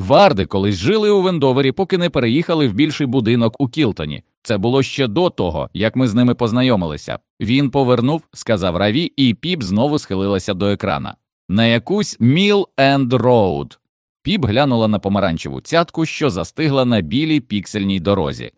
Варди колись жили у Вендовері, поки не переїхали в більший будинок у Кілтоні. Це було ще до того, як ми з ними познайомилися. Він повернув, сказав Раві, і Піп знову схилилася до екрана. На якусь Міл Енд Роуд. Піп глянула на помаранчеву цятку, що застигла на білій піксельній дорозі.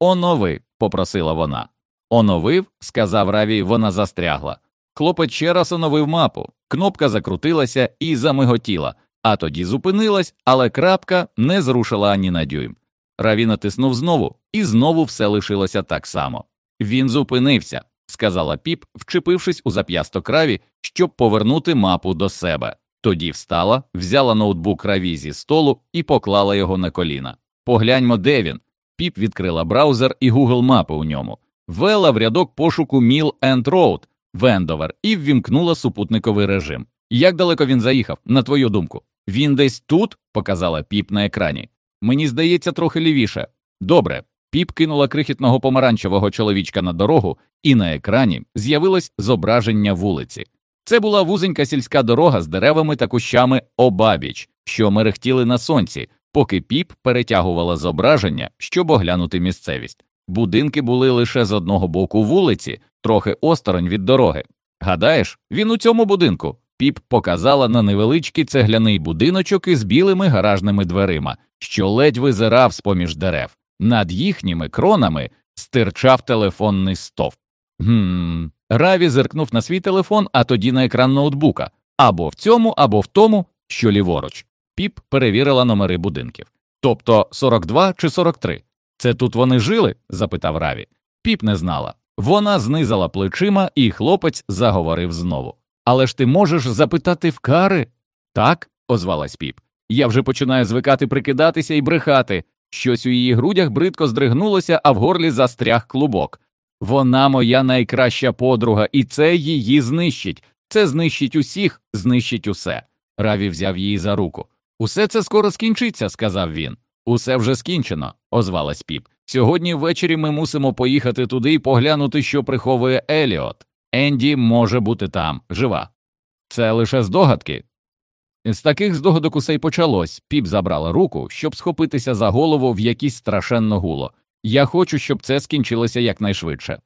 Онови, попросила вона. Оновив, сказав Раві, вона застрягла. Хлопець ще раз оновив мапу. Кнопка закрутилася і замиготіла, а тоді зупинилась, але крапка не зрушила ані на дюйм. Раві натиснув знову, і знову все лишилося так само. Він зупинився, сказала піп, вчепившись у зап'ясток Раві, щоб повернути мапу до себе. Тоді встала, взяла ноутбук Раві зі столу і поклала його на коліна. Погляньмо, де він. Піп відкрила браузер і Google мапи у ньому, ввела в рядок пошуку Mill End Road, Вендовер і ввімкнула супутниковий режим. Як далеко він заїхав, на твою думку? Він десь тут, показала піп на екрані. Мені здається, трохи лівіше. Добре. Піп кинула крихітного помаранчевого чоловічка на дорогу, і на екрані з'явилось зображення вулиці. Це була вузенька сільська дорога з деревами та кущами обабіч, що мерехтіли на сонці, поки піп перетягувала зображення, щоб оглянути місцевість. Будинки були лише з одного боку вулиці, трохи осторонь від дороги. Гадаєш, він у цьому будинку? Піп показала на невеличкий цегляний будиночок із білими гаражними дверима, що ледь визирав з поміж дерев. Над їхніми кронами стирчав телефонний стовп. Гм. Раві зиркнув на свій телефон, а тоді на екран ноутбука або в цьому, або в тому, що ліворуч. Піп перевірила номери будинків. Тобто 42 чи 43. Це тут вони жили? запитав Раві. Піп не знала. Вона знизала плечима, і хлопець заговорив знову. Але ж ти можеш запитати в кари? Так, озвалась піп. Я вже починаю звикати прикидатися і брехати. Щось у її грудях бридко здригнулося, а в горлі застряг клубок. Вона моя найкраща подруга, і це її знищить. Це знищить усіх, знищить усе. Раві взяв її за руку. Усе це скоро скінчиться, сказав він. Усе вже скінчено, озвалась піп. Сьогодні ввечері ми мусимо поїхати туди і поглянути, що приховує Еліот. Енді може бути там, жива. Це лише здогадки. З таких здогадок усе й почалось. Піп забрала руку, щоб схопитися за голову в якісь страшенно гуло. Я хочу, щоб це скінчилося якнайшвидше.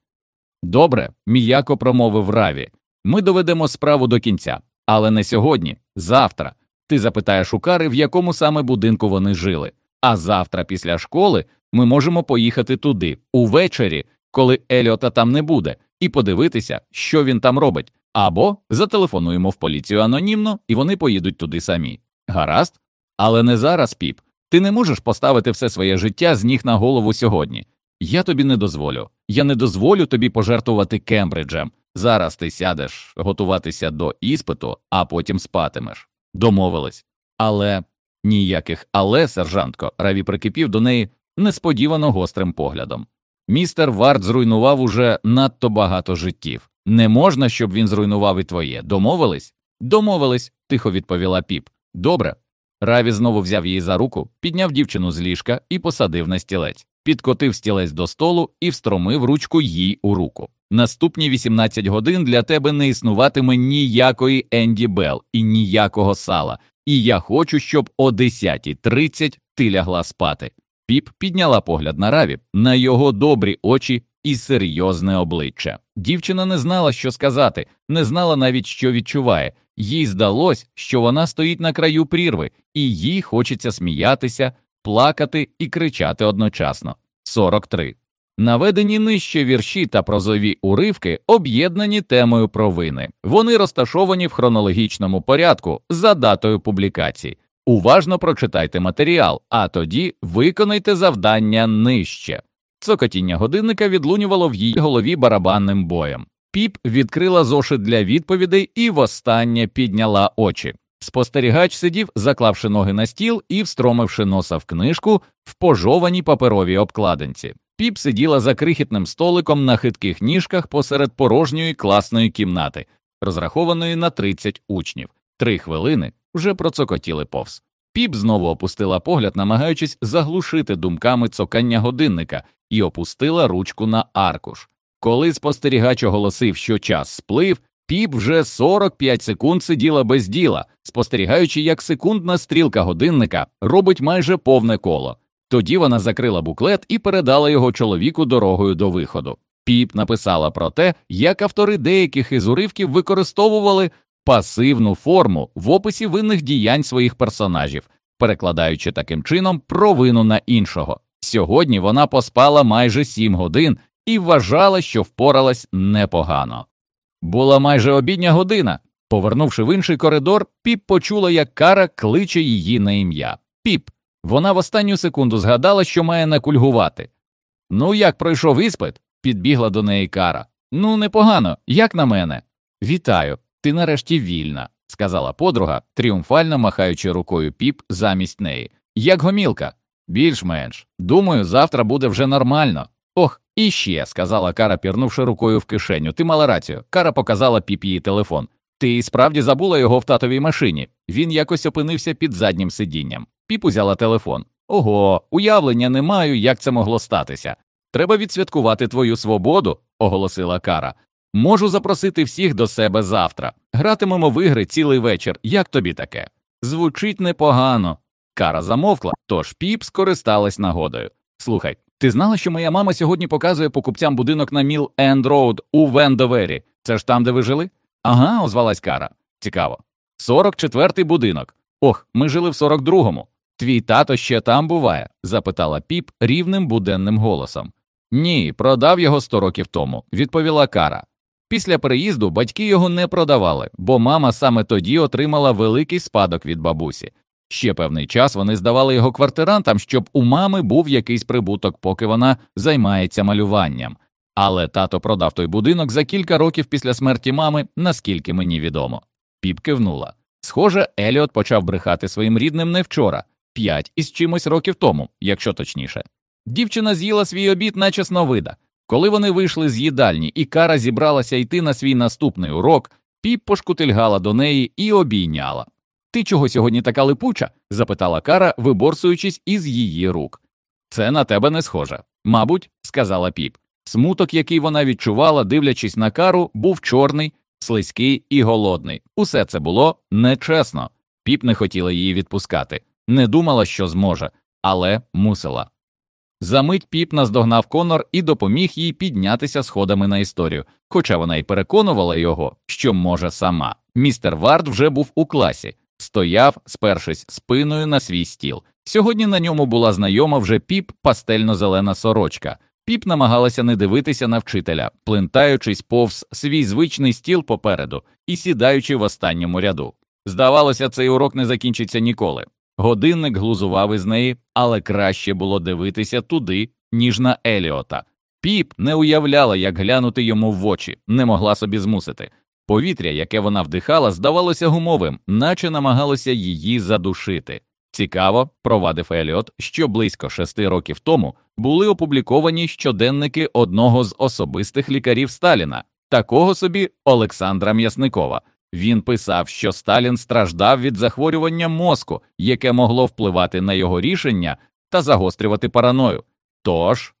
Добре, м'яко промовив Раві. Ми доведемо справу до кінця, але не сьогодні, завтра. Ти запитаєш у Кари, в якому саме будинку вони жили. А завтра, після школи, ми можемо поїхати туди, увечері, коли Еліота там не буде, і подивитися, що він там робить, або зателефонуємо в поліцію анонімно, і вони поїдуть туди самі. Гаразд? Але не зараз, піп. Ти не можеш поставити все своє життя з ніг на голову сьогодні. Я тобі не дозволю. Я не дозволю тобі пожертвувати Кембриджем. Зараз ти сядеш готуватися до іспиту, а потім спатимеш. Домовились. Але ніяких але, сержантко, Раві прикипів до неї несподівано гострим поглядом. Містер Вард зруйнував уже надто багато життів. Не можна, щоб він зруйнував і твоє. Домовились? Домовились, тихо відповіла піп. Добре. Раві знову взяв її за руку, підняв дівчину з ліжка і посадив на стілець, підкотив стілець до столу і встромив ручку їй у руку. Наступні 18 годин для тебе не існуватиме ніякої Енді Белл і ніякого сала, і я хочу, щоб о 10.30 ти лягла спати. Піп підняла погляд на Раві, на його добрі очі і серйозне обличчя. Дівчина не знала, що сказати, не знала навіть, що відчуває. Їй здалось, що вона стоїть на краю прірви, і їй хочеться сміятися, плакати і кричати одночасно. 43. Наведені нижче вірші та прозові уривки об'єднані темою провини. Вони розташовані в хронологічному порядку за датою публікації. Уважно прочитайте матеріал, а тоді виконайте завдання нижче. Цокотіння годинника відлунювало в її голові барабанним боєм. Піп відкрила зошит для відповідей і востаннє підняла очі. Спостерігач сидів, заклавши ноги на стіл і встромивши носа в книжку в пожованій паперовій обкладинці. Піп сиділа за крихітним столиком на хитких ніжках посеред порожньої класної кімнати, розрахованої на 30 учнів. Три хвилини вже процокотіли повз. Піп знову опустила погляд, намагаючись заглушити думками цокання годинника, і опустила ручку на аркуш. Коли спостерігач оголосив, що час сплив, Піп вже 45 секунд сиділа без діла, спостерігаючи, як секундна стрілка годинника робить майже повне коло. Тоді вона закрила буклет і передала його чоловіку дорогою до виходу. Піп написала про те, як автори деяких із уривків використовували пасивну форму в описі винних діянь своїх персонажів, перекладаючи таким чином провину на іншого. Сьогодні вона поспала майже сім годин і вважала, що впоралась непогано. Була майже обідня година. Повернувши в інший коридор, піп почула, як кара кличе її на ім'я. Піп. Вона в останню секунду згадала, що має накульгувати. Ну, як пройшов іспит? підбігла до неї кара. Ну, непогано, як на мене. Вітаю, ти нарешті вільна, сказала подруга, тріумфально махаючи рукою піп замість неї. Як гомілка? Більш-менш. Думаю, завтра буде вже нормально. Ох, і ще, сказала Кара, пірнувши рукою в кишеню. Ти мала рацію. Кара показала піп її телефон. Ти справді забула його в татовій машині. Він якось опинився під заднім сидінням. Піп узяла телефон. Ого, уявлення не маю, як це могло статися. Треба відсвяткувати твою свободу, оголосила Кара. Можу запросити всіх до себе завтра. Гратимемо в ігри цілий вечір. Як тобі таке? Звучить непогано. Кара замовкла, тож Піп скористалась нагодою. Слухай, ти знала, що моя мама сьогодні показує покупцям будинок на Міл Енд Роуд у Вендовері? Це ж там, де ви жили? Ага, озвалась Кара. Цікаво. 44-й будинок. Ох, ми жили в 42-му. Твій тато ще там буває? запитала піп рівним буденним голосом. Ні, продав його сто років тому, відповіла Кара. Після переїзду батьки його не продавали, бо мама саме тоді отримала великий спадок від бабусі. Ще певний час вони здавали його квартирантам, щоб у мами був якийсь прибуток, поки вона займається малюванням. Але тато продав той будинок за кілька років після смерті мами, наскільки мені відомо. Піп кивнула. Схоже, Еліот почав брехати своїм рідним не вчора, п'ять із чимось років тому, якщо точніше. Дівчина з'їла свій обід, наче сновида. Коли вони вийшли з їдальні, і Кара зібралася йти на свій наступний урок, піп пошкутильгала до неї і обійняла. Ти чого сьогодні така липуча? запитала Кара, виборсуючись із її рук. Це на тебе не схоже. Мабуть, сказала піп. Смуток, який вона відчувала, дивлячись на кару, був чорний, слизький і голодний. Усе це було нечесно. Піп не хотіла її відпускати, не думала, що зможе, але мусила. Замить піп наздогнав Конор і допоміг їй піднятися сходами на історію, хоча вона й переконувала його, що може сама. Містер Вард вже був у класі, стояв, спершись спиною на свій стіл. Сьогодні на ньому була знайома вже піп пастельно-зелена сорочка. Піп намагалася не дивитися на вчителя, плентаючись повз свій звичний стіл попереду і сідаючи в останньому ряду. Здавалося, цей урок не закінчиться ніколи. Годинник глузував із неї, але краще було дивитися туди, ніж на Еліота. Піп не уявляла, як глянути йому в очі, не могла собі змусити. Повітря, яке вона вдихала, здавалося гумовим, наче намагалося її задушити. Цікаво, провадив Еліот, що близько шести років тому були опубліковані щоденники одного з особистих лікарів Сталіна, такого собі Олександра М'ясникова. Він писав, що Сталін страждав від захворювання мозку, яке могло впливати на його рішення та загострювати параною. Тож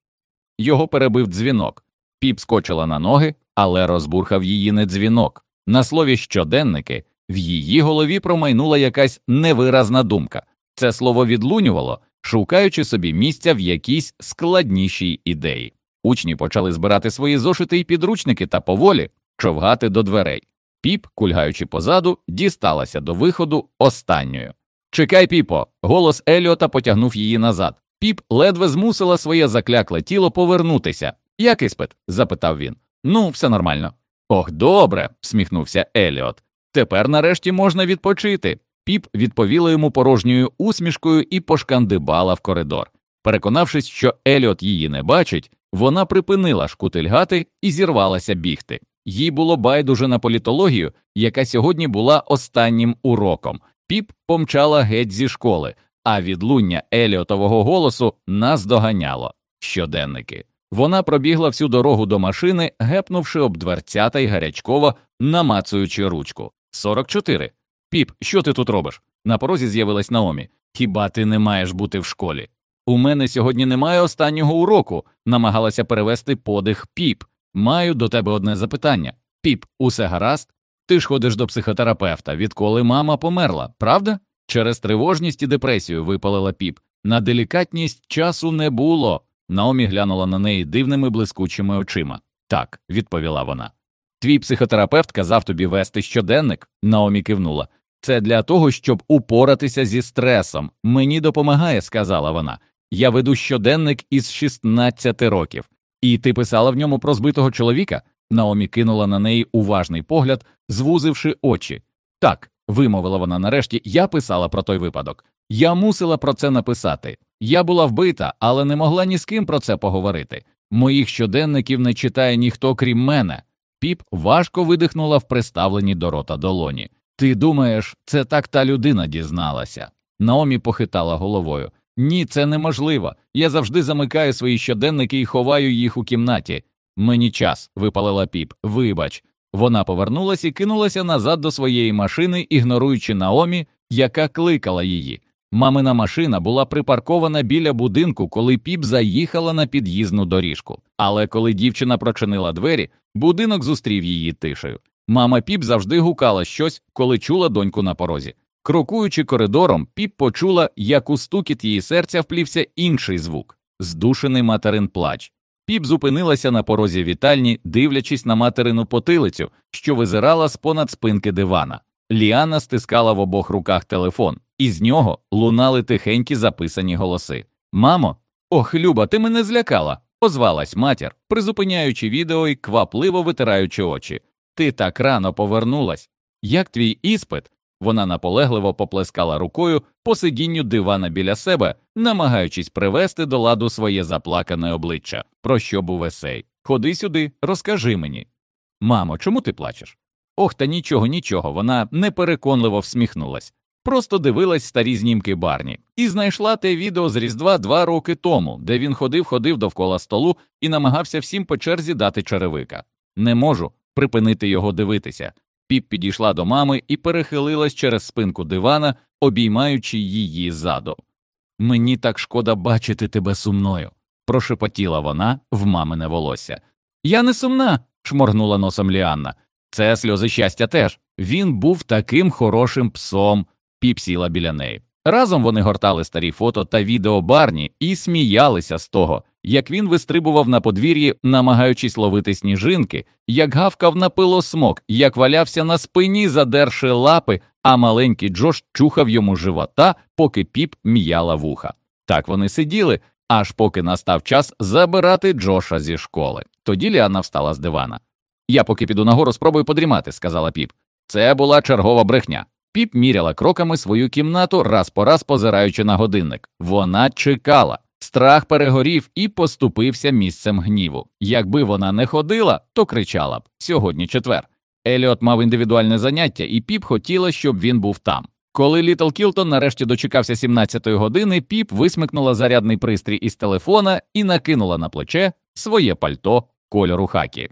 його перебив дзвінок. Піп скочила на ноги, але розбурхав її не дзвінок. На слові щоденники в її голові промайнула якась невиразна думка. Це слово відлунювало, шукаючи собі місця в якійсь складнішій ідеї. Учні почали збирати свої зошити і підручники та поволі човгати до дверей. Піп, кульгаючи позаду, дісталася до виходу останньою. Чекай, піпо. Голос Еліота потягнув її назад. Піп ледве змусила своє заклякле тіло повернутися. Як іспит? запитав він. Ну, все нормально. Ох, добре, всміхнувся Еліот. Тепер нарешті можна відпочити. Піп відповіла йому порожньою усмішкою і пошкандибала в коридор. Переконавшись, що Еліот її не бачить, вона припинила шкутильгати і зірвалася бігти. Їй було байдуже на політологію, яка сьогодні була останнім уроком. Піп помчала геть зі школи, а відлуння Еліотового голосу нас доганяло щоденники. Вона пробігла всю дорогу до машини, гепнувши об дверцята й гарячково, намацуючи ручку. 44. Піп, що ти тут робиш? На порозі з'явилась Наомі. Хіба ти не маєш бути в школі? У мене сьогодні немає останнього уроку, намагалася перевести подих піп. Маю до тебе одне запитання. Піп, усе гаразд? Ти ж ходиш до психотерапевта, відколи мама померла, правда? Через тривожність і депресію випалила піп. На делікатність часу не було. Наомі глянула на неї дивними блискучими очима. Так, відповіла вона. Твій психотерапевт казав тобі вести щоденник, Наомі кивнула. Це для того, щоб упоратися зі стресом. Мені допомагає, сказала вона. Я веду щоденник із 16 років. І ти писала в ньому про збитого чоловіка? Наомі кинула на неї уважний погляд, звузивши очі. Так, вимовила вона нарешті, я писала про той випадок. Я мусила про це написати. Я була вбита, але не могла ні з ким про це поговорити. Моїх щоденників не читає ніхто крім мене. Піп важко видихнула в приставленні до рота долоні. Ти думаєш, це так та людина дізналася? Наомі похитала головою. Ні, це неможливо. Я завжди замикаю свої щоденники і ховаю їх у кімнаті. Мені час, випалила піп. Вибач. Вона повернулася і кинулася назад до своєї машини, ігноруючи Наомі, яка кликала її. Мамина машина була припаркована біля будинку, коли піп заїхала на під'їзну доріжку. Але коли дівчина прочинила двері, будинок зустрів її тишею. Мама піп завжди гукала щось, коли чула доньку на порозі. Крокуючи коридором, піп почула, як у стукіт її серця вплівся інший звук здушений материн плач. Піп зупинилася на порозі вітальні, дивлячись на материну потилицю, що визирала з понад спинки дивана. Ліана стискала в обох руках телефон, і з нього лунали тихенькі записані голоси. Мамо, ох, Люба, ти мене злякала, озвалась матір, призупиняючи відео і квапливо витираючи очі. Ти так рано повернулась. Як твій іспит? Вона наполегливо поплескала рукою по сидінню дивана біля себе, намагаючись привести до ладу своє заплакане обличчя. Про що був есей? Ходи сюди, розкажи мені. Мамо, чому ти плачеш? Ох, та нічого, нічого, вона непереконливо всміхнулась. Просто дивилась старі знімки барні і знайшла те відео з Різдва два роки тому, де він ходив, ходив довкола столу і намагався всім по черзі дати черевика. Не можу припинити його дивитися. Піп підійшла до мами і перехилилась через спинку дивана, обіймаючи її ззаду. Мені так шкода бачити тебе сумною, прошепотіла вона в мамине волосся. Я не сумна, шморгнула носом Ліанна. Це сльози щастя теж. Він був таким хорошим псом, піп сіла біля неї. Разом вони гортали старі фото та відео барні і сміялися з того, як він вистрибував на подвір'ї, намагаючись ловити сніжинки, як гавкав на пилосмок, як валявся на спині, задерши лапи, а маленький Джош чухав йому живота, поки піп м'яла вуха. Так вони сиділи, аж поки настав час забирати Джоша зі школи. Тоді Ліана встала з дивана. Я поки піду нагору, спробую подрімати, сказала піп. Це була чергова брехня. Піп міряла кроками свою кімнату, раз по раз позираючи на годинник. Вона чекала. Страх перегорів і поступився місцем гніву. Якби вона не ходила, то кричала б сьогодні четвер. Еліот мав індивідуальне заняття, і піп хотіла, щоб він був там. Коли Літл Кілтон нарешті дочекався 17-ї години, піп висмикнула зарядний пристрій із телефона і накинула на плече своє пальто кольору хакі.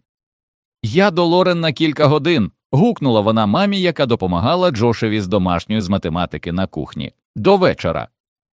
Я до Лорен на кілька годин. Гукнула вона мамі, яка допомагала Джошеві з домашньої з математики на кухні. До вечора.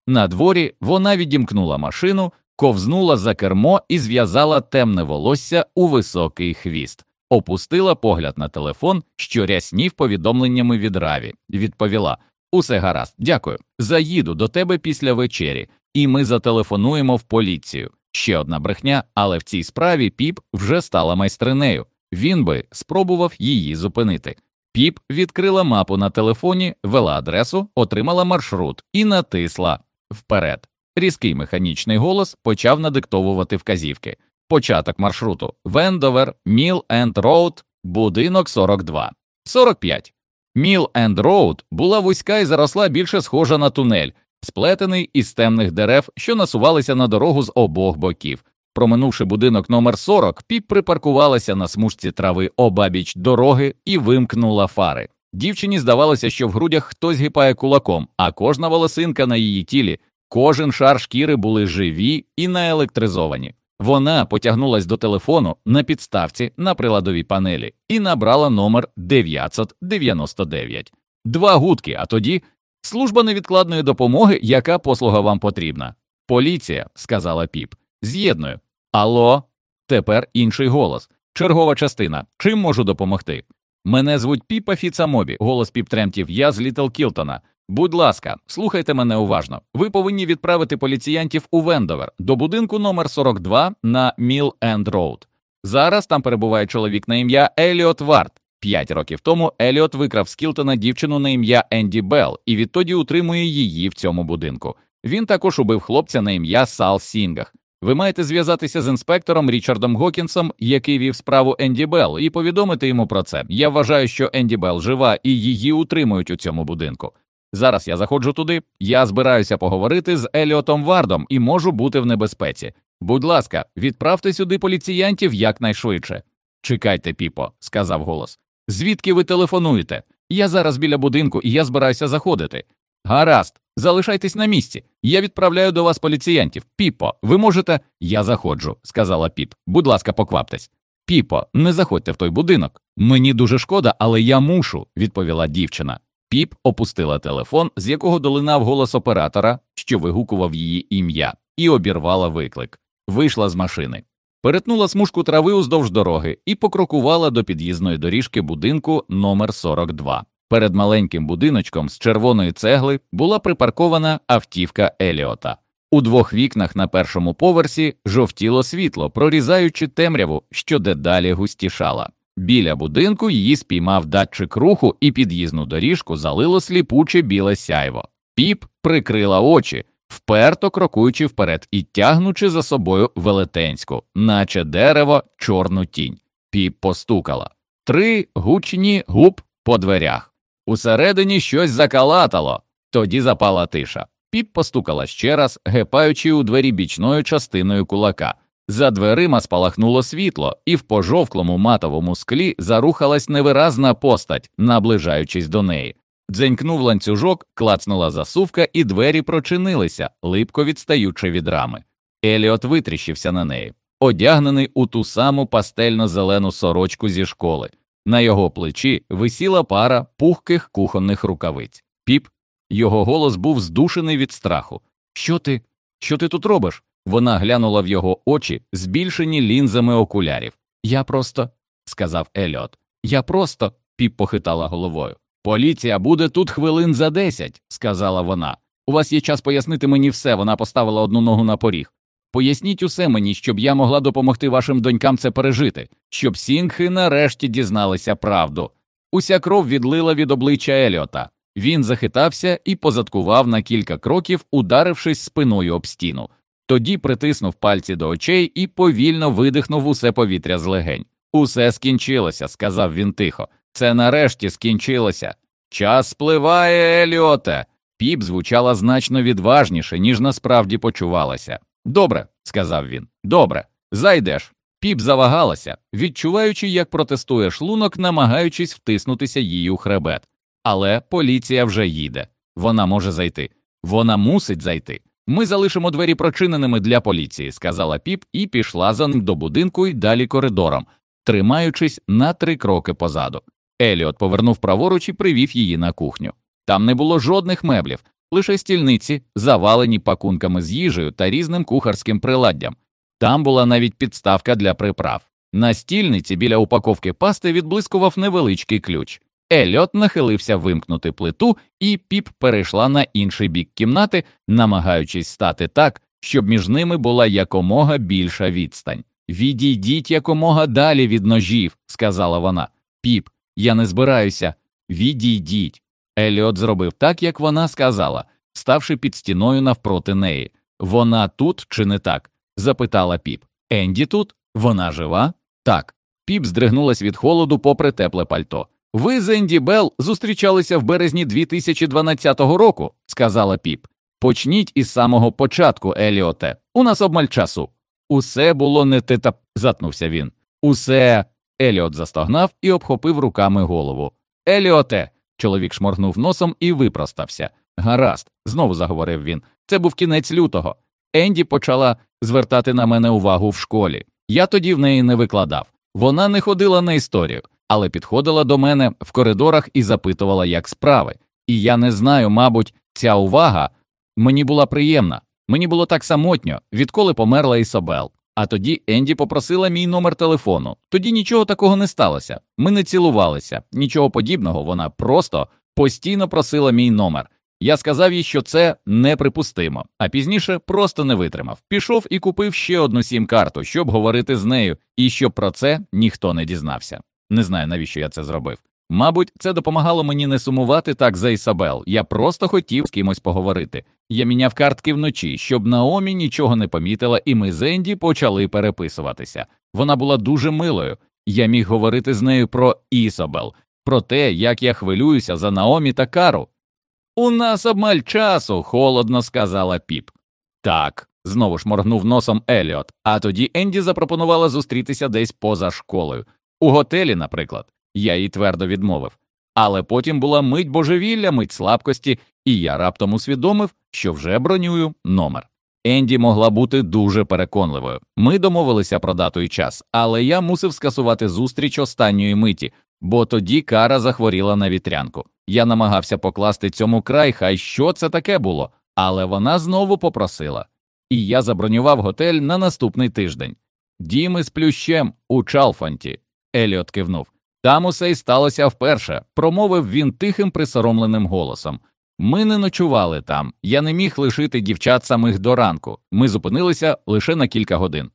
На дворі вона відімкнула машину, ковзнула за кермо і зв'язала темне волосся у високий хвіст, опустила погляд на телефон, що ряснів повідомленнями від Раві, відповіла Усе гаразд, дякую. Заїду до тебе після вечері, і ми зателефонуємо в поліцію. Ще одна брехня, але в цій справі Піп вже стала майстринею. Він би спробував її зупинити. Піп відкрила мапу на телефоні, ввела адресу, отримала маршрут і натисла вперед. Різкий механічний голос почав надиктовувати вказівки. Початок маршруту Вендовер, Міл Енд Роуд, будинок 42. 45. Міл Енд Роуд була вузька і заросла більше схожа на тунель, сплетений із темних дерев, що насувалися на дорогу з обох боків. Проминувши будинок номер 40, піп припаркувалася на смужці трави обабіч дороги і вимкнула фари. Дівчині здавалося, що в грудях хтось гіпає кулаком, а кожна волосинка на її тілі, кожен шар шкіри були живі і наелектризовані. Вона потягнулась до телефону на підставці на приладовій панелі і набрала номер 999. Два гудки, а тоді служба невідкладної допомоги, яка послуга вам потрібна. Поліція, сказала Піп. З'єдную. Алло, тепер інший голос. Чергова частина. Чим можу допомогти? Мене звуть Піпа Фіц-Амобі, голос Піп тремтів. Я з Літл Кілтона. Будь ласка, слухайте мене уважно. Ви повинні відправити поліціянтів у Вендовер до будинку номер 42 на Міл Енд Роуд. Зараз там перебуває чоловік на ім'я Еліот Вард. П'ять років тому Еліот викрав з Кілтона дівчину на ім'я Енді Белл і відтоді утримує її в цьому будинку. Він також убив хлопця на ім'я Сал Сінгах. Ви маєте зв'язатися з інспектором Річардом Гокінсом, який вів справу Енді Белл, і повідомити йому про це. Я вважаю, що Енді Белл жива і її утримують у цьому будинку. Зараз я заходжу туди. Я збираюся поговорити з Еліотом Вардом і можу бути в небезпеці. Будь ласка, відправте сюди поліціянтів якнайшвидше. Чекайте, піпо, сказав голос. Звідки ви телефонуєте? Я зараз біля будинку і я збираюся заходити. Гаразд, залишайтесь на місці. Я відправляю до вас поліціянтів. Піпо, ви можете. Я заходжу, сказала піп. Будь ласка, покваптесь. Піпо, не заходьте в той будинок. Мені дуже шкода, але я мушу, відповіла дівчина. Піп опустила телефон, з якого долинав голос оператора, що вигукував її ім'я, і обірвала виклик. Вийшла з машини, перетнула смужку трави уздовж дороги і покрокувала до під'їзної доріжки будинку номер 42 Перед маленьким будиночком з червоної цегли була припаркована автівка Еліота. У двох вікнах на першому поверсі жовтіло світло, прорізаючи темряву, що дедалі густішала. Біля будинку її спіймав датчик руху, і під'їзну доріжку залило сліпуче біле сяйво. Піп прикрила очі, вперто крокуючи вперед і тягнучи за собою велетенську, наче дерево, чорну тінь. Піп постукала. Три гучні губ по дверях. Усередині щось закалатало, тоді запала тиша. Піп постукала ще раз, гепаючи у двері бічною частиною кулака. За дверима спалахнуло світло, і в пожовклому матовому склі зарухалась невиразна постать, наближаючись до неї. Дзенькнув ланцюжок, клацнула засувка, і двері прочинилися, липко відстаючи від рами. Еліот витріщився на неї, одягнений у ту саму пастельно зелену сорочку зі школи. На його плечі висіла пара пухких кухонних рукавиць. Піп, його голос був здушений від страху. Що ти? Що ти тут робиш? Вона глянула в його очі, збільшені лінзами окулярів. Я просто, сказав Еліот. Я просто. Піп похитала головою. Поліція буде тут хвилин за десять, сказала вона. У вас є час пояснити мені все. Вона поставила одну ногу на поріг. Поясніть усе мені, щоб я могла допомогти вашим донькам це пережити, щоб сінгхи нарешті дізналися правду. Уся кров відлила від обличчя Еліота. Він захитався і позадкував на кілька кроків, ударившись спиною об стіну. Тоді притиснув пальці до очей і повільно видихнув усе повітря з легень. Усе скінчилося, сказав він тихо. Це нарешті скінчилося. Час спливає, Еліоте. Піп звучала значно відважніше, ніж насправді почувалася. Добре, сказав він. Добре, зайдеш. Піп завагалася, відчуваючи, як протестує шлунок, намагаючись втиснутися їй у хребет. Але поліція вже їде. Вона може зайти. Вона мусить зайти. Ми залишимо двері прочиненими для поліції, сказала піп і пішла за ним до будинку й далі коридором, тримаючись на три кроки позаду. Еліот повернув праворуч і привів її на кухню. Там не було жодних меблів, лише стільниці, завалені пакунками з їжею та різним кухарським приладдям. Там була навіть підставка для приправ. На стільниці біля упаковки пасти відблискував невеличкий ключ. Еліот нахилився вимкнути плиту, і піп перейшла на інший бік кімнати, намагаючись стати так, щоб між ними була якомога більша відстань. Відійдіть якомога далі від ножів, сказала вона. Піп, я не збираюся. Відійдіть. Еліот зробив так, як вона сказала, ставши під стіною навпроти неї. Вона тут чи не так? запитала піп. Енді тут? Вона жива? Так. Піп здригнулась від холоду попри тепле пальто. Ви з Енді Белл зустрічалися в березні 2012 року, сказала піп. Почніть із самого початку, Еліоте. У нас обмаль часу. Усе було не те затнувся він. Усе. Еліот застогнав і обхопив руками голову. Еліоте. Чоловік шморгнув носом і випростався. Гаразд, знову заговорив він. Це був кінець лютого. Енді почала звертати на мене увагу в школі. Я тоді в неї не викладав. Вона не ходила на історію, але підходила до мене в коридорах і запитувала, як справи. І я не знаю, мабуть, ця увага мені була приємна. Мені було так самотньо, відколи померла Ісабел. А тоді Енді попросила мій номер телефону. Тоді нічого такого не сталося. Ми не цілувалися, нічого подібного. Вона просто постійно просила мій номер. Я сказав їй, що це неприпустимо, а пізніше просто не витримав. Пішов і купив ще одну сім-карту, щоб говорити з нею, і щоб про це ніхто не дізнався. Не знаю, навіщо я це зробив. Мабуть, це допомагало мені не сумувати так за Ісабел. Я просто хотів з кимось поговорити. Я міняв картки вночі, щоб Наомі нічого не помітила, і ми з Енді почали переписуватися. Вона була дуже милою. Я міг говорити з нею про Ісабел, про те, як я хвилююся за Наомі та Кару. У нас обмаль часу, холодно сказала піп. Так, знову ж моргнув носом Еліот, а тоді Енді запропонувала зустрітися десь поза школою. У готелі, наприклад, я їй твердо відмовив. Але потім була мить божевілля, мить слабкості, і я раптом усвідомив, що вже бронюю номер. Енді могла бути дуже переконливою. Ми домовилися про дату і час, але я мусив скасувати зустріч останньої миті, бо тоді кара захворіла на вітрянку. Я намагався покласти цьому край, хай що це таке було, але вона знову попросила. І я забронював готель на наступний тиждень. Діми з плющем у Чалфанті. Еліот кивнув. Там усе й сталося вперше, промовив він тихим присоромленим голосом. Ми не ночували там, я не міг лишити дівчат самих до ранку. Ми зупинилися лише на кілька годин.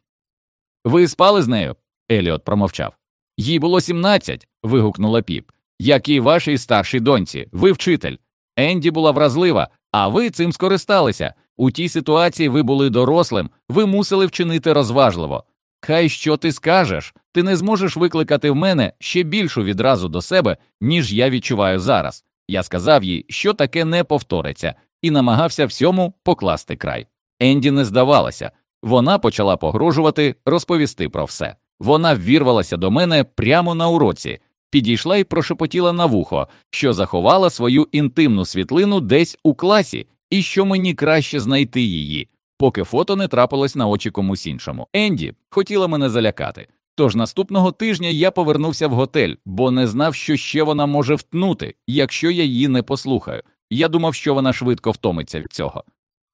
Ви спали з нею? Еліот промовчав. Їй було сімнадцять. вигукнула піп. Як і вашій старшій доньці, ви вчитель. Енді була вразлива, а ви цим скористалися. У тій ситуації ви були дорослим, ви мусили вчинити розважливо. Хай що ти скажеш, ти не зможеш викликати в мене ще більшу відразу до себе, ніж я відчуваю зараз. Я сказав їй, що таке не повториться, і намагався всьому покласти край. Енді не здавалася, вона почала погрожувати, розповісти про все. Вона ввірвалася до мене прямо на уроці, підійшла і прошепотіла на вухо, що заховала свою інтимну світлину десь у класі, і що мені краще знайти її, поки фото не трапилось на очі комусь іншому. Енді хотіла мене залякати. Тож наступного тижня я повернувся в готель, бо не знав, що ще вона може втнути, якщо я її не послухаю. Я думав, що вона швидко втомиться від цього.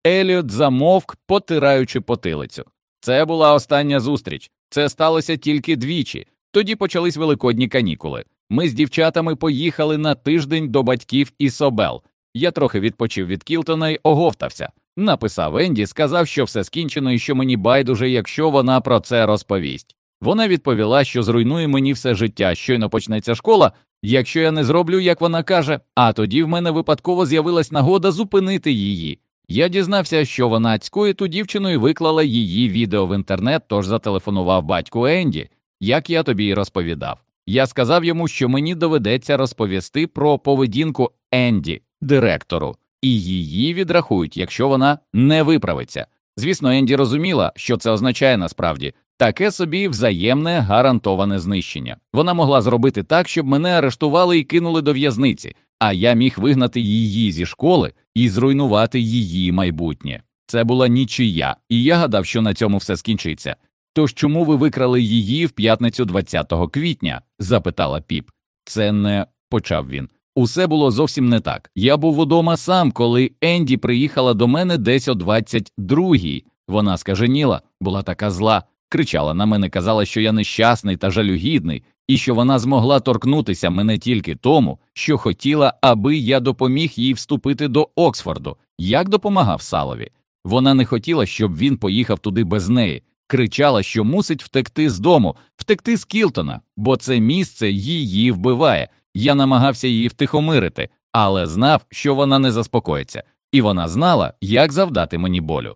Еліот замовк, потираючи потилицю. Це була остання зустріч. Це сталося тільки двічі. Тоді почались великодні канікули. Ми з дівчатами поїхали на тиждень до батьків і Собел. Я трохи відпочив від Кілтона й оговтався. Написав Енді, сказав, що все скінчено і що мені байдуже, якщо вона про це розповість. Вона відповіла, що зруйнує мені все життя, щойно почнеться школа, якщо я не зроблю, як вона каже, а тоді в мене випадково з'явилась нагода зупинити її. Я дізнався, що вона цькує ту дівчину і виклала її відео в інтернет, тож зателефонував батьку Енді, як я тобі й розповідав. Я сказав йому, що мені доведеться розповісти про поведінку Енді, директору, і її відрахують, якщо вона не виправиться. Звісно, Енді розуміла, що це означає насправді таке собі взаємне гарантоване знищення. Вона могла зробити так, щоб мене арештували і кинули до в'язниці, а я міг вигнати її зі школи і зруйнувати її майбутнє. Це була нічия, і я гадав, що на цьому все скінчиться. Тож чому ви викрали її в п'ятницю 20 квітня? запитала піп. Це не почав він. Усе було зовсім не так. Я був удома сам, коли Енді приїхала до мене десь о 22-й. Вона скаженіла, була така зла, кричала на мене, казала, що я нещасний та жалюгідний, і що вона змогла торкнутися мене тільки тому, що хотіла, аби я допоміг їй вступити до Оксфорду, як допомагав Салові. Вона не хотіла, щоб він поїхав туди без неї. Кричала, що мусить втекти з дому, втекти з Кілтона, бо це місце її вбиває. Я намагався її втихомирити, але знав, що вона не заспокоїться, і вона знала, як завдати мені болю.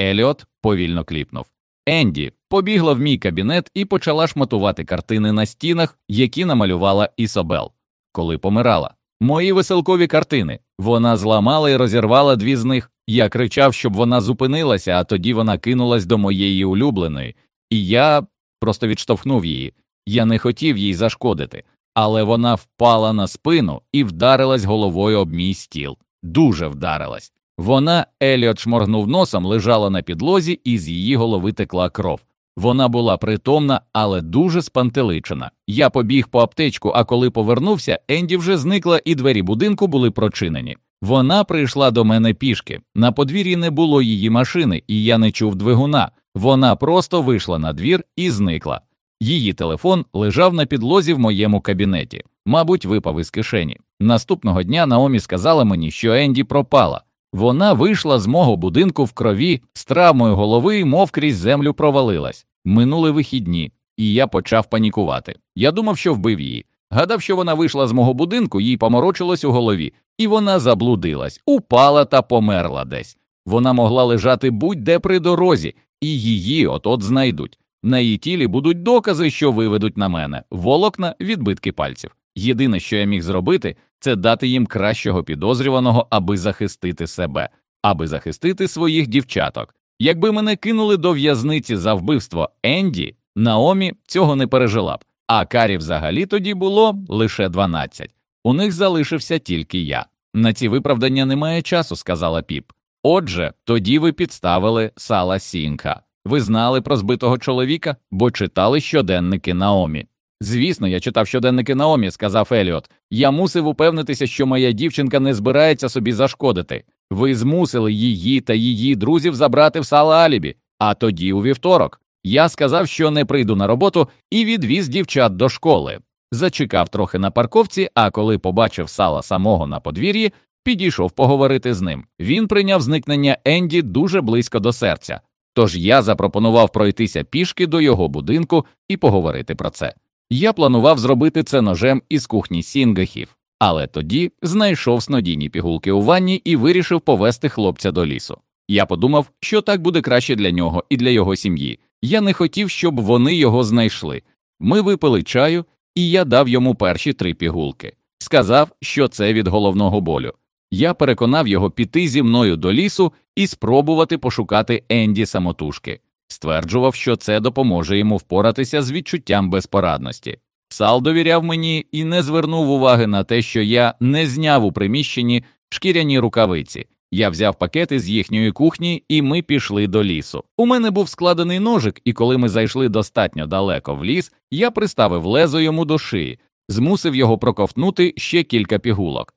Еліот повільно кліпнув. Енді побігла в мій кабінет і почала шматувати картини на стінах, які намалювала Ісабел, коли помирала. Мої веселкові картини. Вона зламала і розірвала дві з них. Я кричав, щоб вона зупинилася, а тоді вона кинулась до моєї улюбленої, і я просто відштовхнув її. Я не хотів їй зашкодити, але вона впала на спину і вдарилась головою об мій стіл. Дуже вдарилась. Вона, Еліот шморгнув носом, лежала на підлозі, і з її голови текла кров. Вона була притомна, але дуже спантеличена. Я побіг по аптечку, а коли повернувся, Енді вже зникла, і двері будинку були прочинені. Вона прийшла до мене пішки. На подвір'ї не було її машини, і я не чув двигуна. Вона просто вийшла на двір і зникла. Її телефон лежав на підлозі в моєму кабінеті, мабуть, випав із кишені. Наступного дня Наомі сказала мені, що Енді пропала. Вона вийшла з мого будинку в крові з травмою голови, мов крізь землю провалилась. Минули вихідні, і я почав панікувати. Я думав, що вбив її. Гадав, що вона вийшла з мого будинку, їй поморочилось у голові, і вона заблудилась, упала та померла десь. Вона могла лежати будь-де при дорозі, і її от от знайдуть. На її тілі будуть докази, що виведуть на мене, волокна, відбитки пальців. Єдине, що я міг зробити, це дати їм кращого підозрюваного, аби захистити себе, аби захистити своїх дівчаток. Якби мене кинули до в'язниці за вбивство Енді, Наомі цього не пережила б, а карі взагалі тоді було лише 12. У них залишився тільки я. На ці виправдання немає часу, сказала піп. Отже, тоді ви підставили сала Сінка. Ви знали про збитого чоловіка, бо читали щоденники Наомі. Звісно, я читав щоденники Наомі, сказав Еліот. Я мусив упевнитися, що моя дівчинка не збирається собі зашкодити. Ви змусили її та її друзів забрати в сала Алібі, а тоді у вівторок. Я сказав, що не прийду на роботу, і відвіз дівчат до школи. Зачекав трохи на парковці, а коли побачив сала самого на подвір'ї, підійшов поговорити з ним. Він прийняв зникнення Енді дуже близько до серця. Тож я запропонував пройтися пішки до його будинку і поговорити про це. Я планував зробити це ножем із кухні Сінгахів, але тоді знайшов снодійні пігулки у ванні і вирішив повести хлопця до лісу. Я подумав, що так буде краще для нього і для його сім'ї. Я не хотів, щоб вони його знайшли. Ми випили чаю, і я дав йому перші три пігулки. Сказав, що це від головного болю. Я переконав його піти зі мною до лісу і спробувати пошукати Енді самотужки. Стверджував, що це допоможе йому впоратися з відчуттям безпорадності. Сал довіряв мені і не звернув уваги на те, що я не зняв у приміщенні шкіряні рукавиці. Я взяв пакети з їхньої кухні, і ми пішли до лісу. У мене був складений ножик, і коли ми зайшли достатньо далеко в ліс, я приставив лезо йому до шиї, змусив його проковтнути ще кілька пігулок.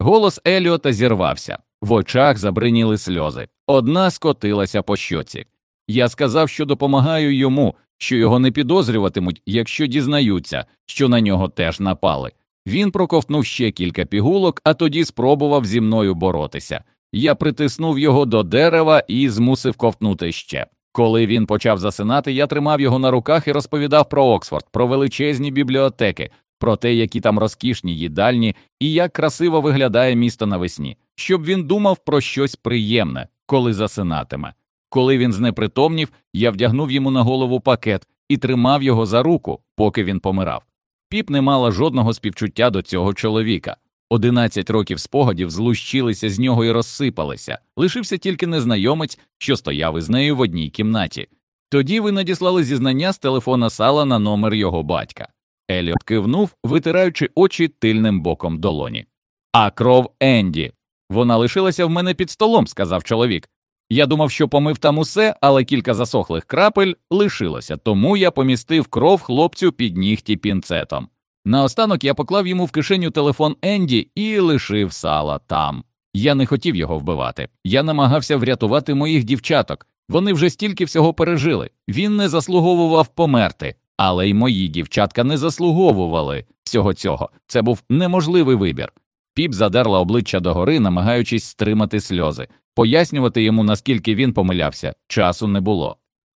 Голос Еліота зірвався, в очах забриніли сльози. Одна скотилася по щоці. Я сказав, що допомагаю йому, що його не підозрюватимуть, якщо дізнаються, що на нього теж напали. Він проковтнув ще кілька пігулок, а тоді спробував зі мною боротися. Я притиснув його до дерева і змусив ковтнути ще. Коли він почав засинати, я тримав його на руках і розповідав про Оксфорд, про величезні бібліотеки, про те, які там розкішні їдальні і як красиво виглядає місто навесні, щоб він думав про щось приємне, коли засинатиме. Коли він знепритомнів, я вдягнув йому на голову пакет і тримав його за руку, поки він помирав. Піп не мала жодного співчуття до цього чоловіка. Одинадцять років спогадів злущилися з нього і розсипалися, лишився тільки незнайомець, що стояв із нею в одній кімнаті. Тоді ви надіслали зізнання з телефона сала на номер його батька. Еліот кивнув, витираючи очі тильним боком долоні. А кров Енді. Вона лишилася в мене під столом, сказав чоловік. Я думав, що помив там усе, але кілька засохлих крапель лишилося, тому я помістив кров хлопцю під нігті пінцетом. Наостанок я поклав йому в кишеню телефон Енді і лишив сала там. Я не хотів його вбивати. Я намагався врятувати моїх дівчаток. Вони вже стільки всього пережили. Він не заслуговував померти, але й мої дівчатка не заслуговували всього цього. Це був неможливий вибір. Піп задерла обличчя догори, намагаючись стримати сльози. Пояснювати йому, наскільки він помилявся, часу не було.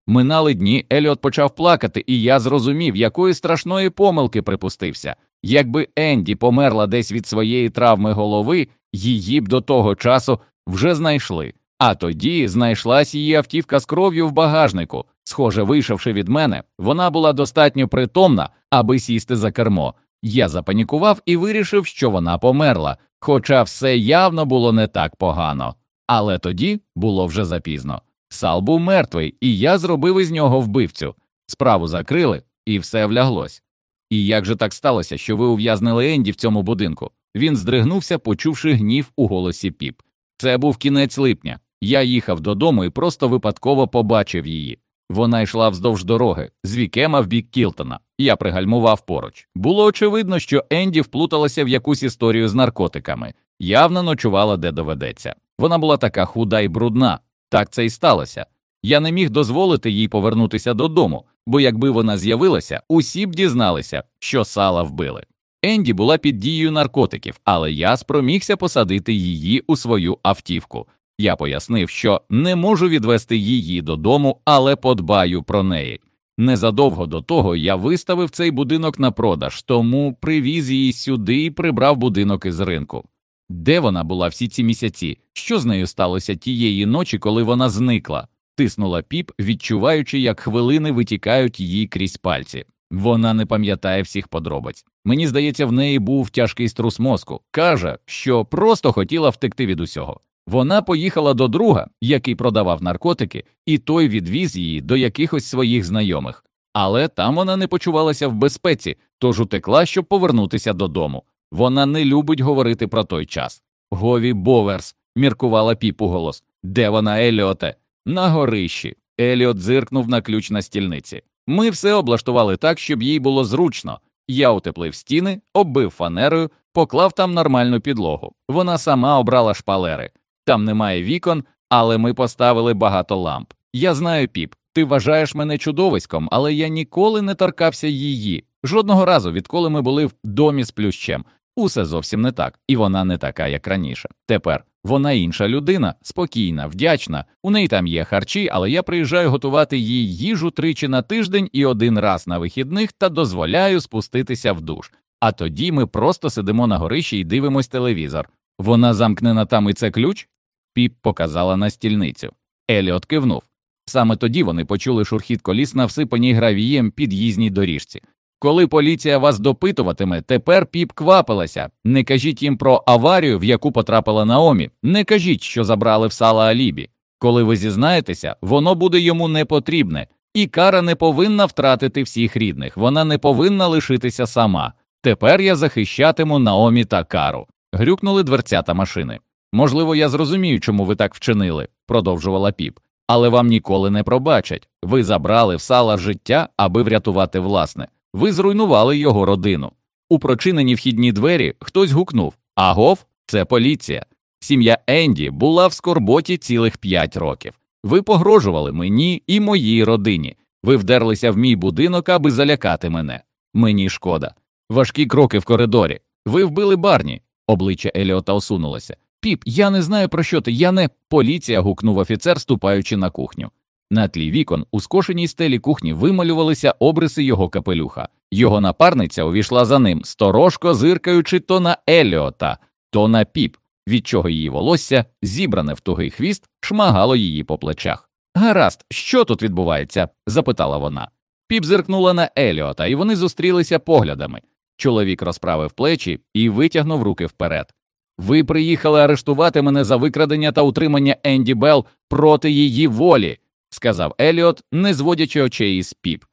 Минали дні, Еліот почав плакати, і я зрозумів, якої страшної помилки припустився. Якби Енді померла десь від своєї травми голови, її б до того часу вже знайшли. А тоді знайшлась її автівка з кров'ю в багажнику. Схоже, вийшовши від мене, вона була достатньо притомна, аби сісти за кермо. Я запанікував і вирішив, що вона померла, хоча все явно було не так погано. Але тоді було вже запізно. Сал був мертвий, і я зробив із нього вбивцю. Справу закрили, і все вляглось. І як же так сталося, що ви ув'язнили Енді в цьому будинку? Він здригнувся, почувши гнів у голосі піп. Це був кінець липня. Я їхав додому і просто випадково побачив її. Вона йшла вздовж дороги, з вікема в бік Кілтона. Я пригальмував поруч. Було очевидно, що Енді вплуталася в якусь історію з наркотиками, явно ночувала де доведеться. Вона була така худа і брудна. Так це і сталося. Я не міг дозволити їй повернутися додому, бо якби вона з'явилася, усі б дізналися, що сала вбили. Енді була під дією наркотиків, але я спромігся посадити її у свою автівку. Я пояснив, що не можу відвести її додому, але подбаю про неї. Незадовго до того я виставив цей будинок на продаж, тому привіз її сюди і прибрав будинок із ринку. Де вона була всі ці місяці? Що з нею сталося тієї ночі, коли вона зникла? Тиснула піп, відчуваючи, як хвилини витікають їй крізь пальці. Вона не пам'ятає всіх подробиць. Мені здається, в неї був тяжкий струс мозку. Каже, що просто хотіла втекти від усього. Вона поїхала до друга, який продавав наркотики, і той відвіз її до якихось своїх знайомих. Але там вона не почувалася в безпеці, тож утекла, щоб повернутися додому. Вона не любить говорити про той час. Гові Боверс, міркувала піп у голос. Де вона, Еліоте? На горищі. Еліот зиркнув на ключ на стільниці. Ми все облаштували так, щоб їй було зручно. Я утеплив стіни, оббив фанерою, поклав там нормальну підлогу. Вона сама обрала шпалери. Там немає вікон, але ми поставили багато ламп. Я знаю, піп, ти вважаєш мене чудовиськом, але я ніколи не торкався її. Жодного разу, відколи ми були в домі з плющем. Усе зовсім не так, і вона не така, як раніше. Тепер вона інша людина, спокійна, вдячна. У неї там є харчі, але я приїжджаю готувати їй їжу тричі на тиждень і один раз на вихідних та дозволяю спуститися в душ. А тоді ми просто сидимо на горищі і дивимось телевізор. Вона замкнена там і це ключ? Піп показала на стільницю. Еліот кивнув. Саме тоді вони почули шурхіт коліс на всипаній гравієм під'їзній доріжці. Коли поліція вас допитуватиме, тепер піп квапилася. Не кажіть їм про аварію, в яку потрапила Наомі, не кажіть, що забрали в сала Алібі. Коли ви зізнаєтеся, воно буде йому не потрібне, і кара не повинна втратити всіх рідних, вона не повинна лишитися сама. Тепер я захищатиму Наомі та кару. Грюкнули дверцята машини. Можливо, я зрозумію, чому ви так вчинили, продовжувала піп, але вам ніколи не пробачать. Ви забрали в сала життя, аби врятувати власне. Ви зруйнували його родину. У прочинені вхідні двері хтось гукнув Агов, це поліція. Сім'я Енді була в скорботі цілих п'ять років. Ви погрожували мені і моїй родині. Ви вдерлися в мій будинок, аби залякати мене. Мені шкода. Важкі кроки в коридорі. Ви вбили барні. Обличчя Еліота осунулося. Піп, я не знаю, про що ти. Я не. Поліція. гукнув офіцер, ступаючи на кухню. На тлі вікон у скошеній стелі кухні вималювалися обриси його капелюха. Його напарниця увійшла за ним, сторожко зиркаючи то на Еліота, то на піп, від чого її волосся, зібране в тугий хвіст, шмагало її по плечах. Гаразд, що тут відбувається? запитала вона. Піп зиркнула на Еліота, і вони зустрілися поглядами. Чоловік розправив плечі і витягнув руки вперед. Ви приїхали арештувати мене за викрадення та утримання Енді Белл проти її волі сказав Еліот, не зводячи очей із піп.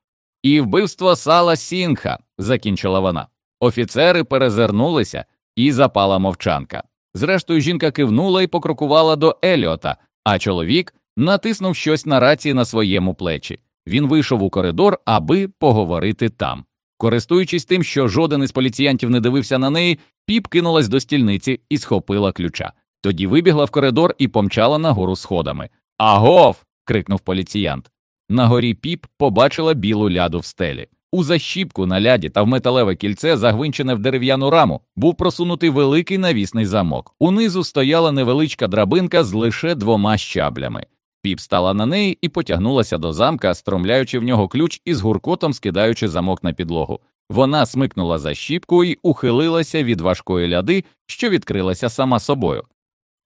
І вбивство сала Сінха, закінчила вона. Офіцери перезирнулися, і запала мовчанка. Зрештою, жінка кивнула і покрокувала до Еліота, а чоловік натиснув щось на рації на своєму плечі. Він вийшов у коридор, аби поговорити там. Користуючись тим, що жоден із поліціянтів не дивився на неї, піп кинулась до стільниці і схопила ключа. Тоді вибігла в коридор і помчала нагору сходами. Агов крикнув поліціянт. На горі піп побачила білу ляду в стелі. У защіпку на ляді та в металеве кільце, загвинчене в дерев'яну раму, був просунутий великий навісний замок. Унизу стояла невеличка драбинка з лише двома щаблями. Піп стала на неї і потягнулася до замка, стромляючи в нього ключ і з гуркотом скидаючи замок на підлогу. Вона смикнула за щіпку і ухилилася від важкої ляди, що відкрилася сама собою.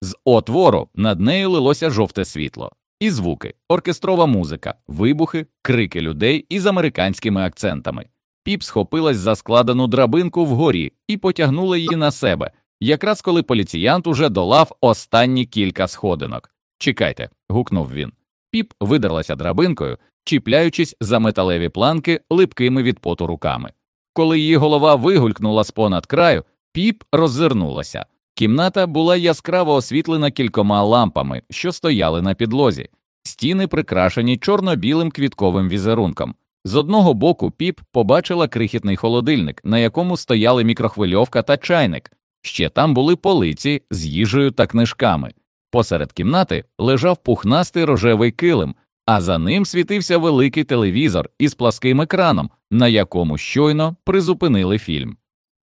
З отвору над нею лилося жовте світло. І звуки, оркестрова музика, вибухи, крики людей із американськими акцентами. Піп схопилась за складену драбинку вгорі і потягнула її на себе, якраз коли поліціянт уже долав останні кілька сходинок. Чекайте, гукнув він. Піп видерлася драбинкою, чіпляючись за металеві планки липкими від поту руками. Коли її голова вигулькнула з понад краю, піп роззирнулася. Кімната була яскраво освітлена кількома лампами, що стояли на підлозі, стіни прикрашені чорно-білим квітковим візерунком. З одного боку піп побачила крихітний холодильник, на якому стояли мікрохвильовка та чайник. Ще там були полиці з їжею та книжками. Посеред кімнати лежав пухнастий рожевий килим, а за ним світився великий телевізор із пласким екраном, на якому щойно призупинили фільм.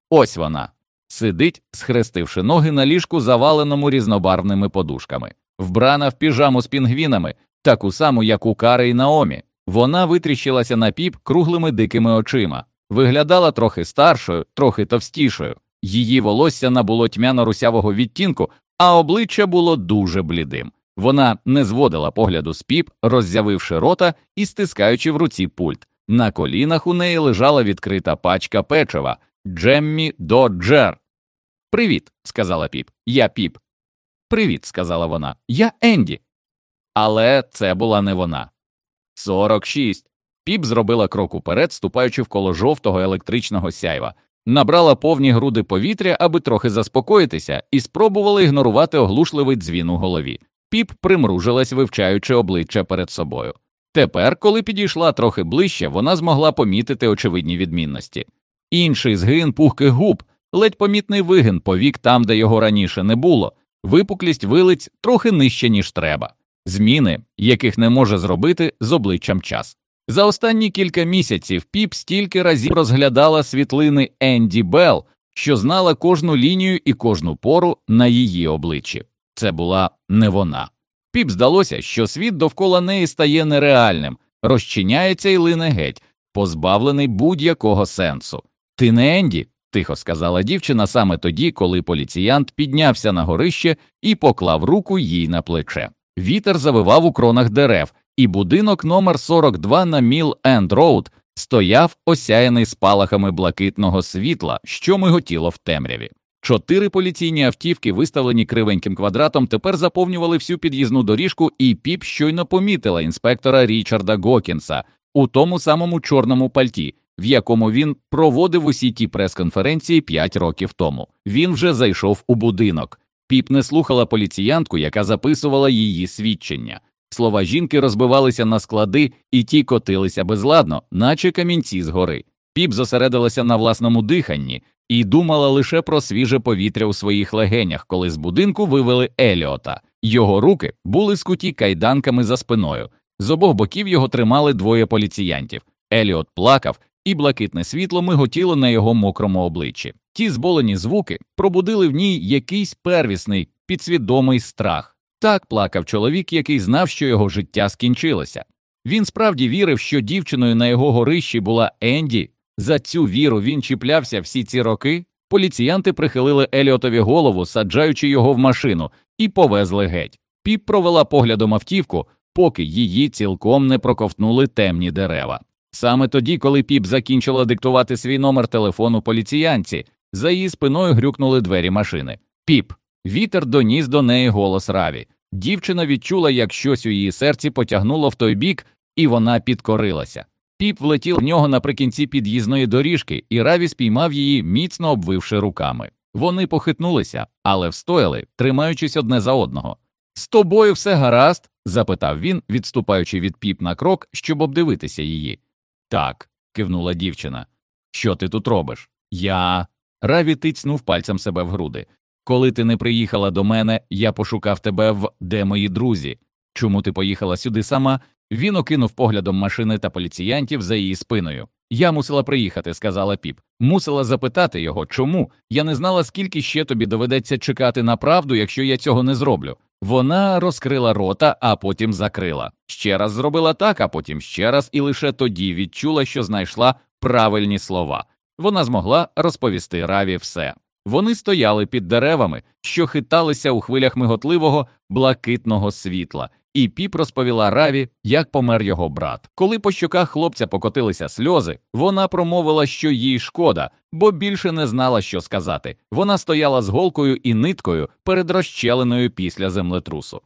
Ось вона сидить, схрестивши ноги на ліжку, заваленому різнобарвними подушками, вбрана в піжаму з пінгвінами, таку саму, як у Кари і Наомі. Вона витріщилася на піп круглими дикими очима, виглядала трохи старшою, трохи товстішою. Її волосся набуло тьмяно русявого відтінку, а обличчя було дуже блідим. Вона не зводила погляду з піп, роззявивши рота і стискаючи в руці пульт. На колінах у неї лежала відкрита пачка печива Джеммі Доджер. Привіт, сказала піп. Я піп. Привіт, сказала вона. Я Енді. Але це була не вона. Сорок шість. Піп зробила крок уперед, ступаючи в коло жовтого електричного сяйва, набрала повні груди повітря, аби трохи заспокоїтися, і спробувала ігнорувати оглушливий дзвін у голові. Піп примружилась, вивчаючи обличчя перед собою. Тепер, коли підійшла трохи ближче, вона змогла помітити очевидні відмінності. Інший згин пухких губ, ледь помітний вигин повік там, де його раніше не було, випуклість вилиць трохи нижче, ніж треба, зміни, яких не може зробити з обличчям час. За останні кілька місяців піп стільки разів розглядала світлини Енді Белл, що знала кожну лінію і кожну пору на її обличчі. Це була не вона. Піп здалося, що світ довкола неї стає нереальним, розчиняється і лине геть, позбавлений будь-якого сенсу. Ти не Енді, тихо сказала дівчина саме тоді, коли поліціянт піднявся на горище і поклав руку їй на плече. Вітер завивав у кронах дерев, і будинок номер 42 на Міл Енд Роуд стояв осяяний спалахами блакитного світла, що миготіло в темряві. Чотири поліційні автівки, виставлені кривеньким квадратом, тепер заповнювали всю під'їзну доріжку, і Піп щойно помітила інспектора Річарда Гокінса у тому самому чорному пальті, в якому він проводив усі ті прес-конференції п'ять років тому. Він вже зайшов у будинок. Піп не слухала поліціянтку, яка записувала її свідчення. Слова жінки розбивалися на склади, і ті котилися безладно, наче камінці згори. Піп зосередилася на власному диханні і думала лише про свіже повітря у своїх легенях, коли з будинку вивели Еліота. Його руки були скуті кайданками за спиною. З обох боків його тримали двоє поліціянтів. Еліот плакав, і блакитне світло миготіло на його мокрому обличчі. Ті зболені звуки пробудили в ній якийсь первісний, підсвідомий страх. Так плакав чоловік, який знав, що його життя скінчилося. Він справді вірив, що дівчиною на його горищі була Енді. За цю віру він чіплявся всі ці роки. Поліціянти прихилили Еліотові голову, саджаючи його в машину, і повезли геть. Піп провела поглядом автівку, поки її цілком не проковтнули темні дерева. Саме тоді, коли піп закінчила диктувати свій номер телефону поліціянці, за її спиною грюкнули двері машини. Піп, вітер доніс до неї голос раві. Дівчина відчула, як щось у її серці потягнуло в той бік, і вона підкорилася. Піп влетів в нього наприкінці під'їзної доріжки, і Раві спіймав її, міцно обвивши руками. Вони похитнулися, але встояли, тримаючись одне за одного. З тобою все гаразд? запитав він, відступаючи від піп на крок, щоб обдивитися її. Так, кивнула дівчина. Що ти тут робиш? Я. Раві тицнув пальцем себе в груди. Коли ти не приїхала до мене, я пошукав тебе в де мої друзі. Чому ти поїхала сюди сама? Він окинув поглядом машини та поліціянтів за її спиною. Я мусила приїхати, сказала піп. Мусила запитати його, чому. Я не знала, скільки ще тобі доведеться чекати на правду, якщо я цього не зроблю. Вона розкрила рота, а потім закрила. Ще раз зробила так, а потім ще раз, і лише тоді відчула, що знайшла правильні слова. Вона змогла розповісти Раві все. Вони стояли під деревами, що хиталися у хвилях миготливого блакитного світла, і піп розповіла Раві, як помер його брат. Коли по щоках хлопця покотилися сльози, вона промовила, що їй шкода, бо більше не знала, що сказати. Вона стояла з голкою і ниткою перед розчеленою після землетрусу.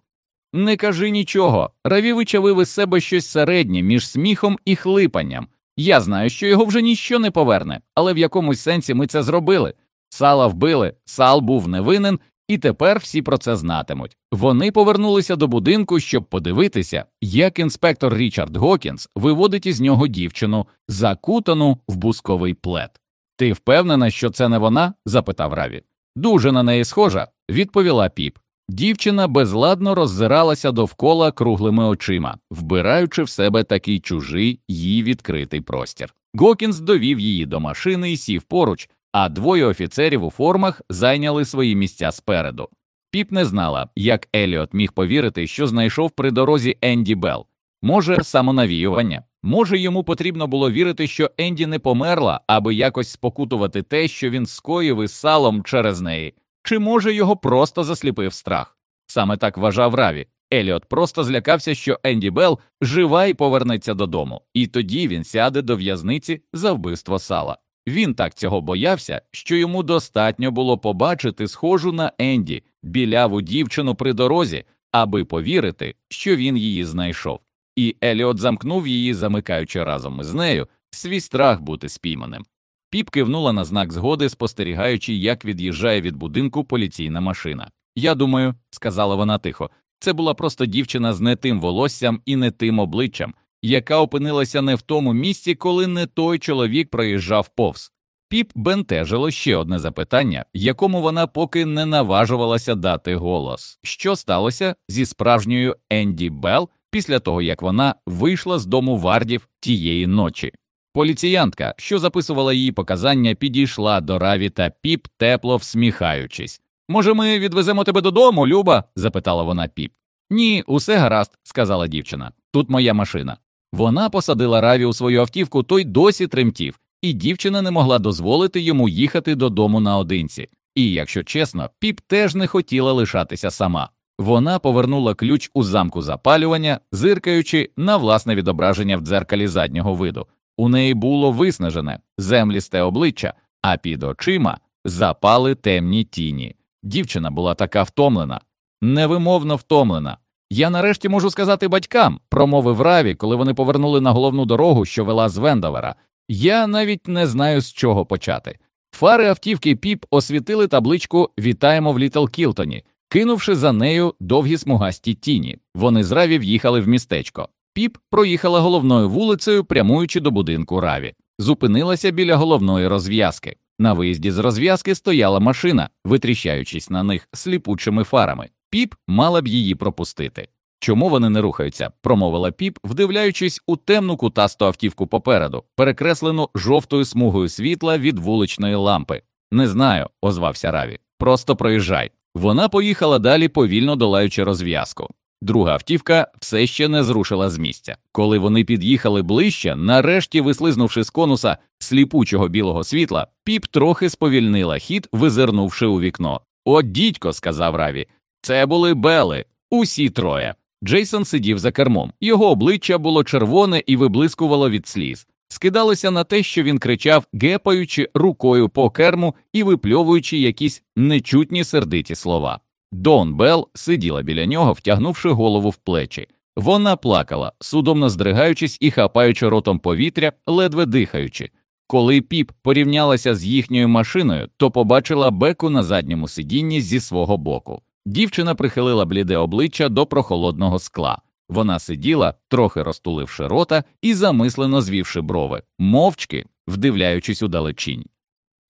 Не кажи нічого. Раві вичавив із себе щось середнє між сміхом і хлипанням. Я знаю, що його вже ніщо не поверне, але в якомусь сенсі ми це зробили. Сала вбили, сал був невинен, і тепер всі про це знатимуть. Вони повернулися до будинку, щоб подивитися, як інспектор Річард Гокінс виводить із нього дівчину, закутану в бусковий плед. Ти впевнена, що це не вона? запитав Раві. Дуже на неї схожа, відповіла піп. Дівчина безладно роззиралася довкола круглими очима, вбираючи в себе такий чужий їй відкритий простір. Гокінс довів її до машини і сів поруч, а двоє офіцерів у формах зайняли свої місця спереду. Піп не знала, як Еліот міг повірити, що знайшов при дорозі Енді Белл. Може, самонавіювання, може, йому потрібно було вірити, що Енді не померла, аби якось спокутувати те, що він скоїв із салом через неї, чи може його просто засліпив страх. Саме так вважав Раві. Еліот просто злякався, що Енді Белл жива і повернеться додому, і тоді він сяде до в'язниці за вбивство сала. Він так цього боявся, що йому достатньо було побачити схожу на Енді біляву дівчину при дорозі, аби повірити, що він її знайшов. І Еліот замкнув її, замикаючи разом із нею свій страх бути спійманим. Піп кивнула на знак згоди, спостерігаючи, як від'їжджає від будинку поліційна машина. Я думаю, сказала вона тихо, це була просто дівчина з не тим волоссям і не тим обличчям, яка опинилася не в тому місці, коли не той чоловік проїжджав повз. Піп бентежило ще одне запитання, якому вона поки не наважувалася дати голос. Що сталося зі справжньою Енді Белл після того, як вона вийшла з дому вардів тієї ночі? Поліціянтка, що записувала її показання, підійшла до Раві та піп, тепло всміхаючись. Може, ми відвеземо тебе додому, Люба? запитала вона піп. Ні, усе гаразд, сказала дівчина. Тут моя машина. Вона посадила Раві у свою автівку, той досі тремтів, і дівчина не могла дозволити йому їхати додому наодинці. І, якщо чесно, піп теж не хотіла лишатися сама. Вона повернула ключ у замку запалювання, зиркаючи на власне відображення в дзеркалі заднього виду. У неї було виснажене землісте обличчя, а під очима запали темні тіні. Дівчина була така втомлена, невимовно втомлена. Я нарешті можу сказати батькам, промовив Раві, коли вони повернули на головну дорогу, що вела з Вендовера. Я навіть не знаю, з чого почати. Фари автівки піп освітили табличку Вітаємо в Літл Кілтоні, кинувши за нею довгі смугасті тіні. Вони з Раві в'їхали в містечко. Піп проїхала головною вулицею, прямуючи до будинку Раві, зупинилася біля головної розв'язки. На виїзді з розв'язки стояла машина, витріщаючись на них сліпучими фарами. Піп мала б її пропустити. Чому вони не рухаються? промовила піп, вдивляючись у темну кутасту автівку попереду, перекреслену жовтою смугою світла від вуличної лампи. Не знаю, озвався Раві. Просто проїжджай. Вона поїхала далі, повільно долаючи розв'язку. Друга автівка все ще не зрушила з місця. Коли вони під'їхали ближче, нарешті вислизнувши з конуса сліпучого білого світла, піп трохи сповільнила хід, визирнувши у вікно. О, дідько, сказав Раві, це були Бели, усі троє. Джейсон сидів за кермом. Його обличчя було червоне і виблискувало від сліз. Скидалося на те, що він кричав, гепаючи рукою по керму і випльовуючи якісь нечутні сердиті слова. Дон Белл сиділа біля нього, втягнувши голову в плечі. Вона плакала, судомно здригаючись і хапаючи ротом повітря, ледве дихаючи. Коли піп порівнялася з їхньою машиною, то побачила беку на задньому сидінні зі свого боку. Дівчина прихилила бліде обличчя до прохолодного скла. Вона сиділа, трохи розтуливши рота і замислено звівши брови, мовчки вдивляючись у далечінь.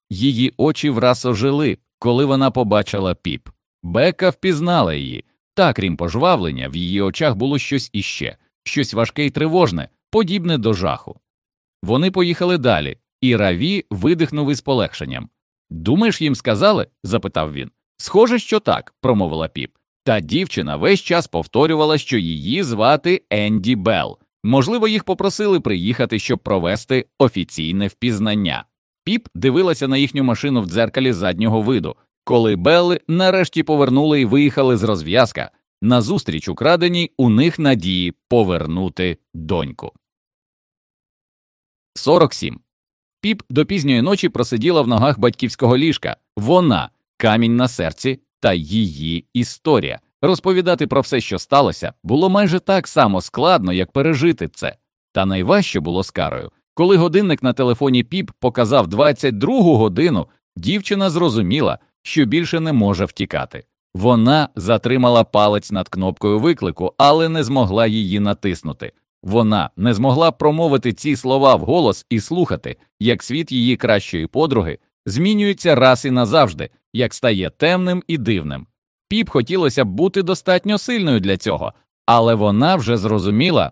Її очі враз ожили, коли вона побачила піп. Бека впізнала її, та крім пожвавлення, в її очах було щось іще, щось важке й тривожне, подібне до жаху. Вони поїхали далі, і Раві видихнув із полегшенням. Думаєш, їм сказали? запитав він. Схоже, що так, промовила піп. Та дівчина весь час повторювала, що її звати Енді Белл. Можливо, їх попросили приїхати, щоб провести офіційне впізнання. Піп дивилася на їхню машину в дзеркалі заднього виду, коли Белли нарешті повернули і виїхали з розв'язка. Назустріч украденій у них надії повернути доньку. 47. Піп до пізньої ночі просиділа в ногах батьківського ліжка. Вона камінь на серці та її історія. Розповідати про все, що сталося, було майже так само складно, як пережити це. Та найважче було з карою. Коли годинник на телефоні піп показав 22 годину, дівчина зрозуміла, що більше не може втікати. Вона затримала палець над кнопкою виклику, але не змогла її натиснути. Вона не змогла промовити ці слова вголос і слухати, як світ її кращої подруги змінюється раз і назавжди, як стає темним і дивним. Піп хотілося б бути достатньо сильною для цього, але вона вже зрозуміла,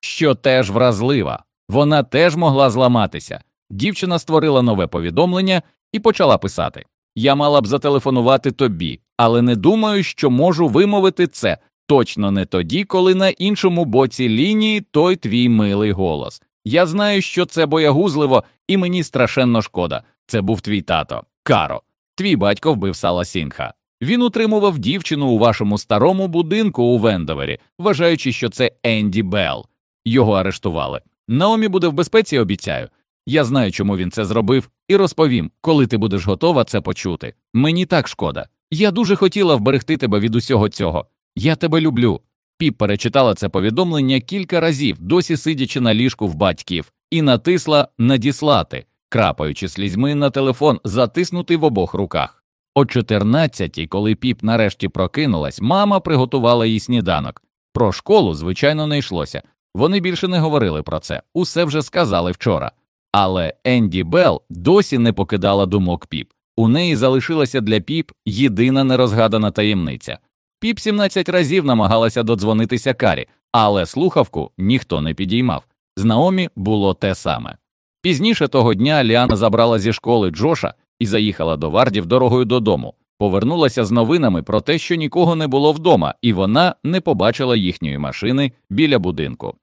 що теж вразлива, вона теж могла зламатися. Дівчина створила нове повідомлення і почала писати Я мала б зателефонувати тобі, але не думаю, що можу вимовити це точно не тоді, коли на іншому боці лінії той твій милий голос. Я знаю, що це боягузливо, і мені страшенно шкода. Це був твій тато. Каро, твій батько вбив Сала Сінха. Він утримував дівчину у вашому старому будинку у Вендовері, вважаючи, що це Енді Белл. Його арештували. Наомі буде в безпеці, обіцяю. Я знаю, чому він це зробив, і розповім, коли ти будеш готова це почути. Мені так шкода. Я дуже хотіла вберегти тебе від усього цього. Я тебе люблю. Піп перечитала це повідомлення кілька разів, досі сидячи на ліжку в батьків, і натисла надіслати, крапаючи слізьми на телефон, затиснутий в обох руках. О 14-й, коли піп нарешті прокинулась, мама приготувала їй сніданок. Про школу, звичайно, не йшлося. Вони більше не говорили про це, усе вже сказали вчора. Але Енді Белл досі не покидала думок піп. У неї залишилася для піп єдина нерозгадана таємниця. Піп 17 разів намагалася додзвонитися Карі, але слухавку ніхто не підіймав. З Наомі було те саме. Пізніше того дня Ліана забрала зі школи Джоша і заїхала до Вардів дорогою додому. Повернулася з новинами про те, що нікого не було вдома, і вона не побачила їхньої машини біля будинку.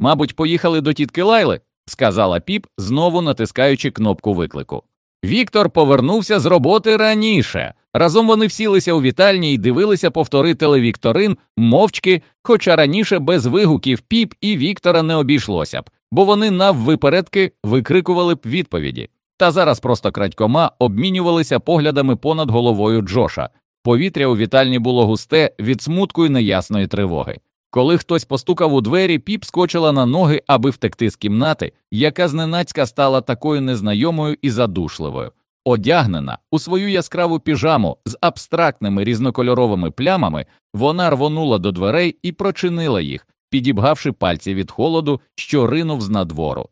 Мабуть, поїхали до тітки Лайли, сказала піп, знову натискаючи кнопку виклику. Віктор повернувся з роботи раніше. Разом вони всілися у вітальні і дивилися повтори телевікторин мовчки, хоча раніше без вигуків піп і Віктора не обійшлося б, бо вони наввипередки викрикували б відповіді. Та зараз просто крадькома обмінювалися поглядами понад головою Джоша. Повітря у вітальні було густе від смутку й неясної тривоги. Коли хтось постукав у двері, піп скочила на ноги, аби втекти з кімнати, яка зненацька стала такою незнайомою і задушливою. Одягнена у свою яскраву піжаму з абстрактними різнокольоровими плямами, вона рвонула до дверей і прочинила їх, підібгавши пальці від холоду, що ринув з надвору.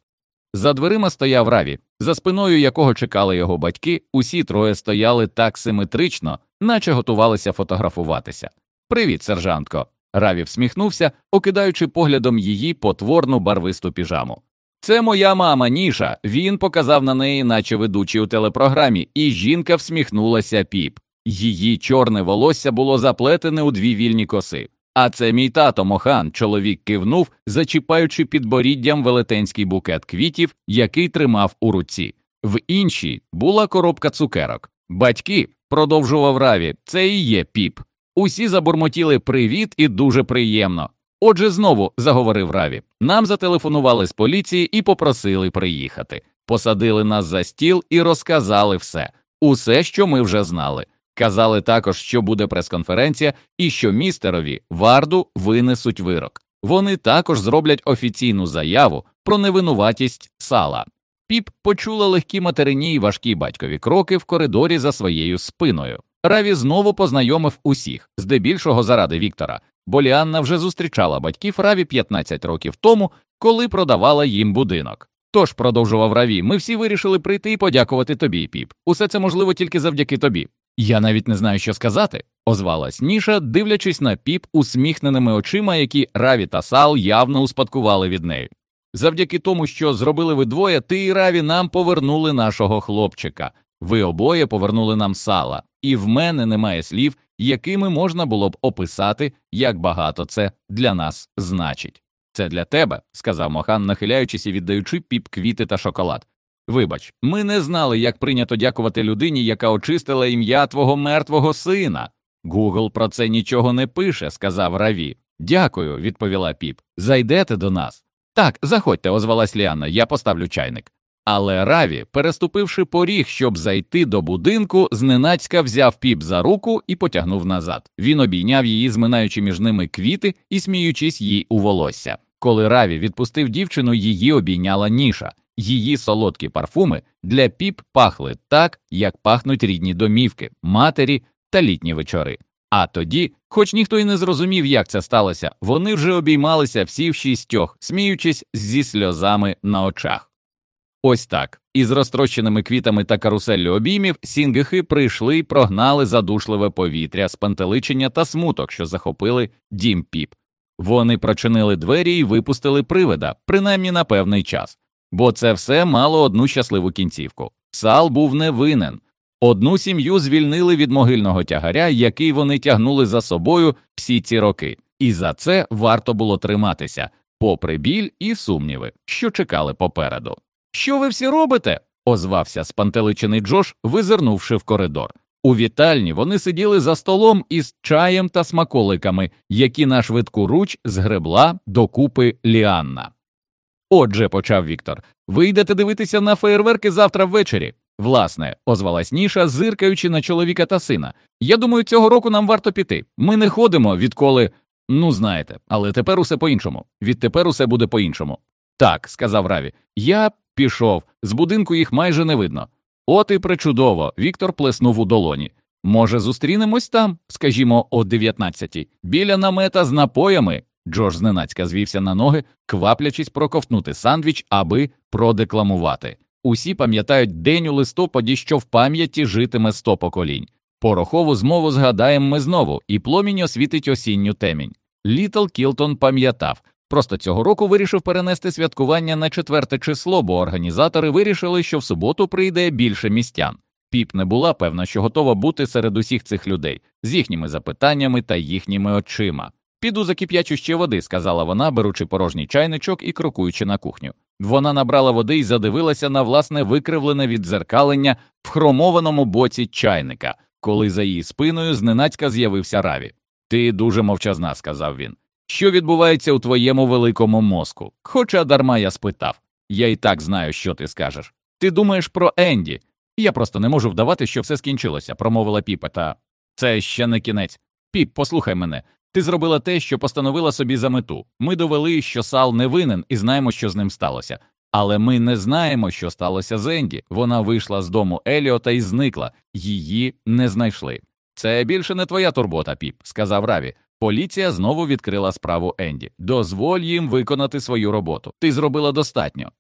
За дверима стояв раві, за спиною якого чекали його батьки, усі троє стояли так симетрично, наче готувалися фотографуватися. Привіт, сержантко. Раві всміхнувся, окидаючи поглядом її потворну барвисту піжаму. Це моя мама Ніша. Він показав на неї, наче ведучий у телепрограмі, і жінка всміхнулася піп. Її чорне волосся було заплетене у дві вільні коси. А це мій тато Мохан. Чоловік кивнув, зачіпаючи підборіддям велетенський букет квітів, який тримав у руці. В іншій була коробка цукерок. Батьки, продовжував Раві, це і є піп. Усі забурмотіли привіт і дуже приємно. Отже, знову заговорив Раві. Нам зателефонували з поліції і попросили приїхати. Посадили нас за стіл і розказали все, усе, що ми вже знали. Казали також, що буде прес-конференція, і що містерові варду винесуть вирок. Вони також зроблять офіційну заяву про невинуватість сала. Піп почула легкі материні й важкі батькові кроки в коридорі за своєю спиною. Раві знову познайомив усіх, здебільшого заради Віктора, бо Ліанна вже зустрічала батьків Раві 15 років тому, коли продавала їм будинок. Тож, продовжував Раві, ми всі вирішили прийти і подякувати тобі, піп. Усе це можливо тільки завдяки тобі. Я навіть не знаю, що сказати, озвалась Ніша, дивлячись на піп усміхненими очима, які Раві та Сал явно успадкували від неї. Завдяки тому, що зробили ви двоє, ти і Раві нам повернули нашого хлопчика. Ви обоє повернули нам сала, і в мене немає слів, якими можна було б описати, як багато це для нас значить. Це для тебе, сказав Мохан, нахиляючись і віддаючи піп квіти та шоколад. Вибач, ми не знали, як прийнято дякувати людині, яка очистила ім'я твого мертвого сина. Гугл про це нічого не пише, сказав Раві. Дякую, відповіла піп. Зайдете до нас. Так, заходьте, озвалась Ліанна, я поставлю чайник. Але Раві, переступивши поріг, щоб зайти до будинку, зненацька взяв піп за руку і потягнув назад. Він обійняв її, зминаючи між ними квіти і сміючись їй у волосся. Коли Раві відпустив дівчину, її обійняла ніша. Її солодкі парфуми для піп пахли так, як пахнуть рідні домівки, матері та літні вечори. А тоді, хоч ніхто й не зрозумів, як це сталося, вони вже обіймалися всі в шістьох, сміючись зі сльозами на очах. Ось так. Із розтрощеними квітами та каруселлю обіймів сінгихи прийшли й прогнали задушливе повітря, спантеличення та смуток, що захопили дім піп. Вони прочинили двері і випустили привида, принаймні на певний час, бо це все мало одну щасливу кінцівку. Сал був не винен. Одну сім'ю звільнили від могильного тягаря, який вони тягнули за собою всі ці роки, і за це варто було триматися, попри біль і сумніви, що чекали попереду. Що ви всі робите? озвався спантеличений Джош, визирнувши в коридор. У вітальні вони сиділи за столом із чаєм та смаколиками, які на швидку руч згребла докупи Ліанна. Отже, почав Віктор, ви йдете дивитися на феєрверки завтра ввечері. Власне, озвалась Ніша, зиркаючи на чоловіка та сина. Я думаю, цього року нам варто піти. Ми не ходимо, відколи. Ну, знаєте, але тепер усе по іншому. Відтепер усе буде по іншому. Так, сказав Раві. Я пішов, з будинку їх майже не видно. От і причудово, Віктор плеснув у долоні. Може, зустрінемось там, скажімо, о 19-й, біля намета з напоями. Джордж зненацька звівся на ноги, кваплячись проковтнути сандвіч, аби продекламувати. Усі пам'ятають день у листопаді, що в пам'яті житиме сто поколінь. Порохову змову згадаємо ми знову, і пломінь освітить осінню темінь. Літл Кілтон пам'ятав, просто цього року вирішив перенести святкування на четверте число, бо організатори вирішили, що в суботу прийде більше містян. Піп не була певна, що готова бути серед усіх цих людей з їхніми запитаннями та їхніми очима. Піду за ще води, сказала вона, беручи порожній чайничок і крокуючи на кухню. Вона набрала води і задивилася на власне викривлене віддзеркалення в хромованому боці чайника, коли за її спиною зненацька з'явився Раві. Ти дуже мовчазна, сказав він. Що відбувається у твоєму великому мозку? Хоча дарма я спитав. Я і так знаю, що ти скажеш. Ти думаєш про Енді. Я просто не можу вдавати, що все скінчилося, промовила Піпа, та це ще не кінець. Піп, послухай мене. Ти зробила те, що постановила собі за мету. Ми довели, що Сал не винен, і знаємо, що з ним сталося. Але ми не знаємо, що сталося з Енді. Вона вийшла з дому Еліота і зникла, її не знайшли. Це більше не твоя турбота, піп, сказав Раві. Поліція знову відкрила справу Енді. Дозволь їм виконати свою роботу. Ти зробила достатньо.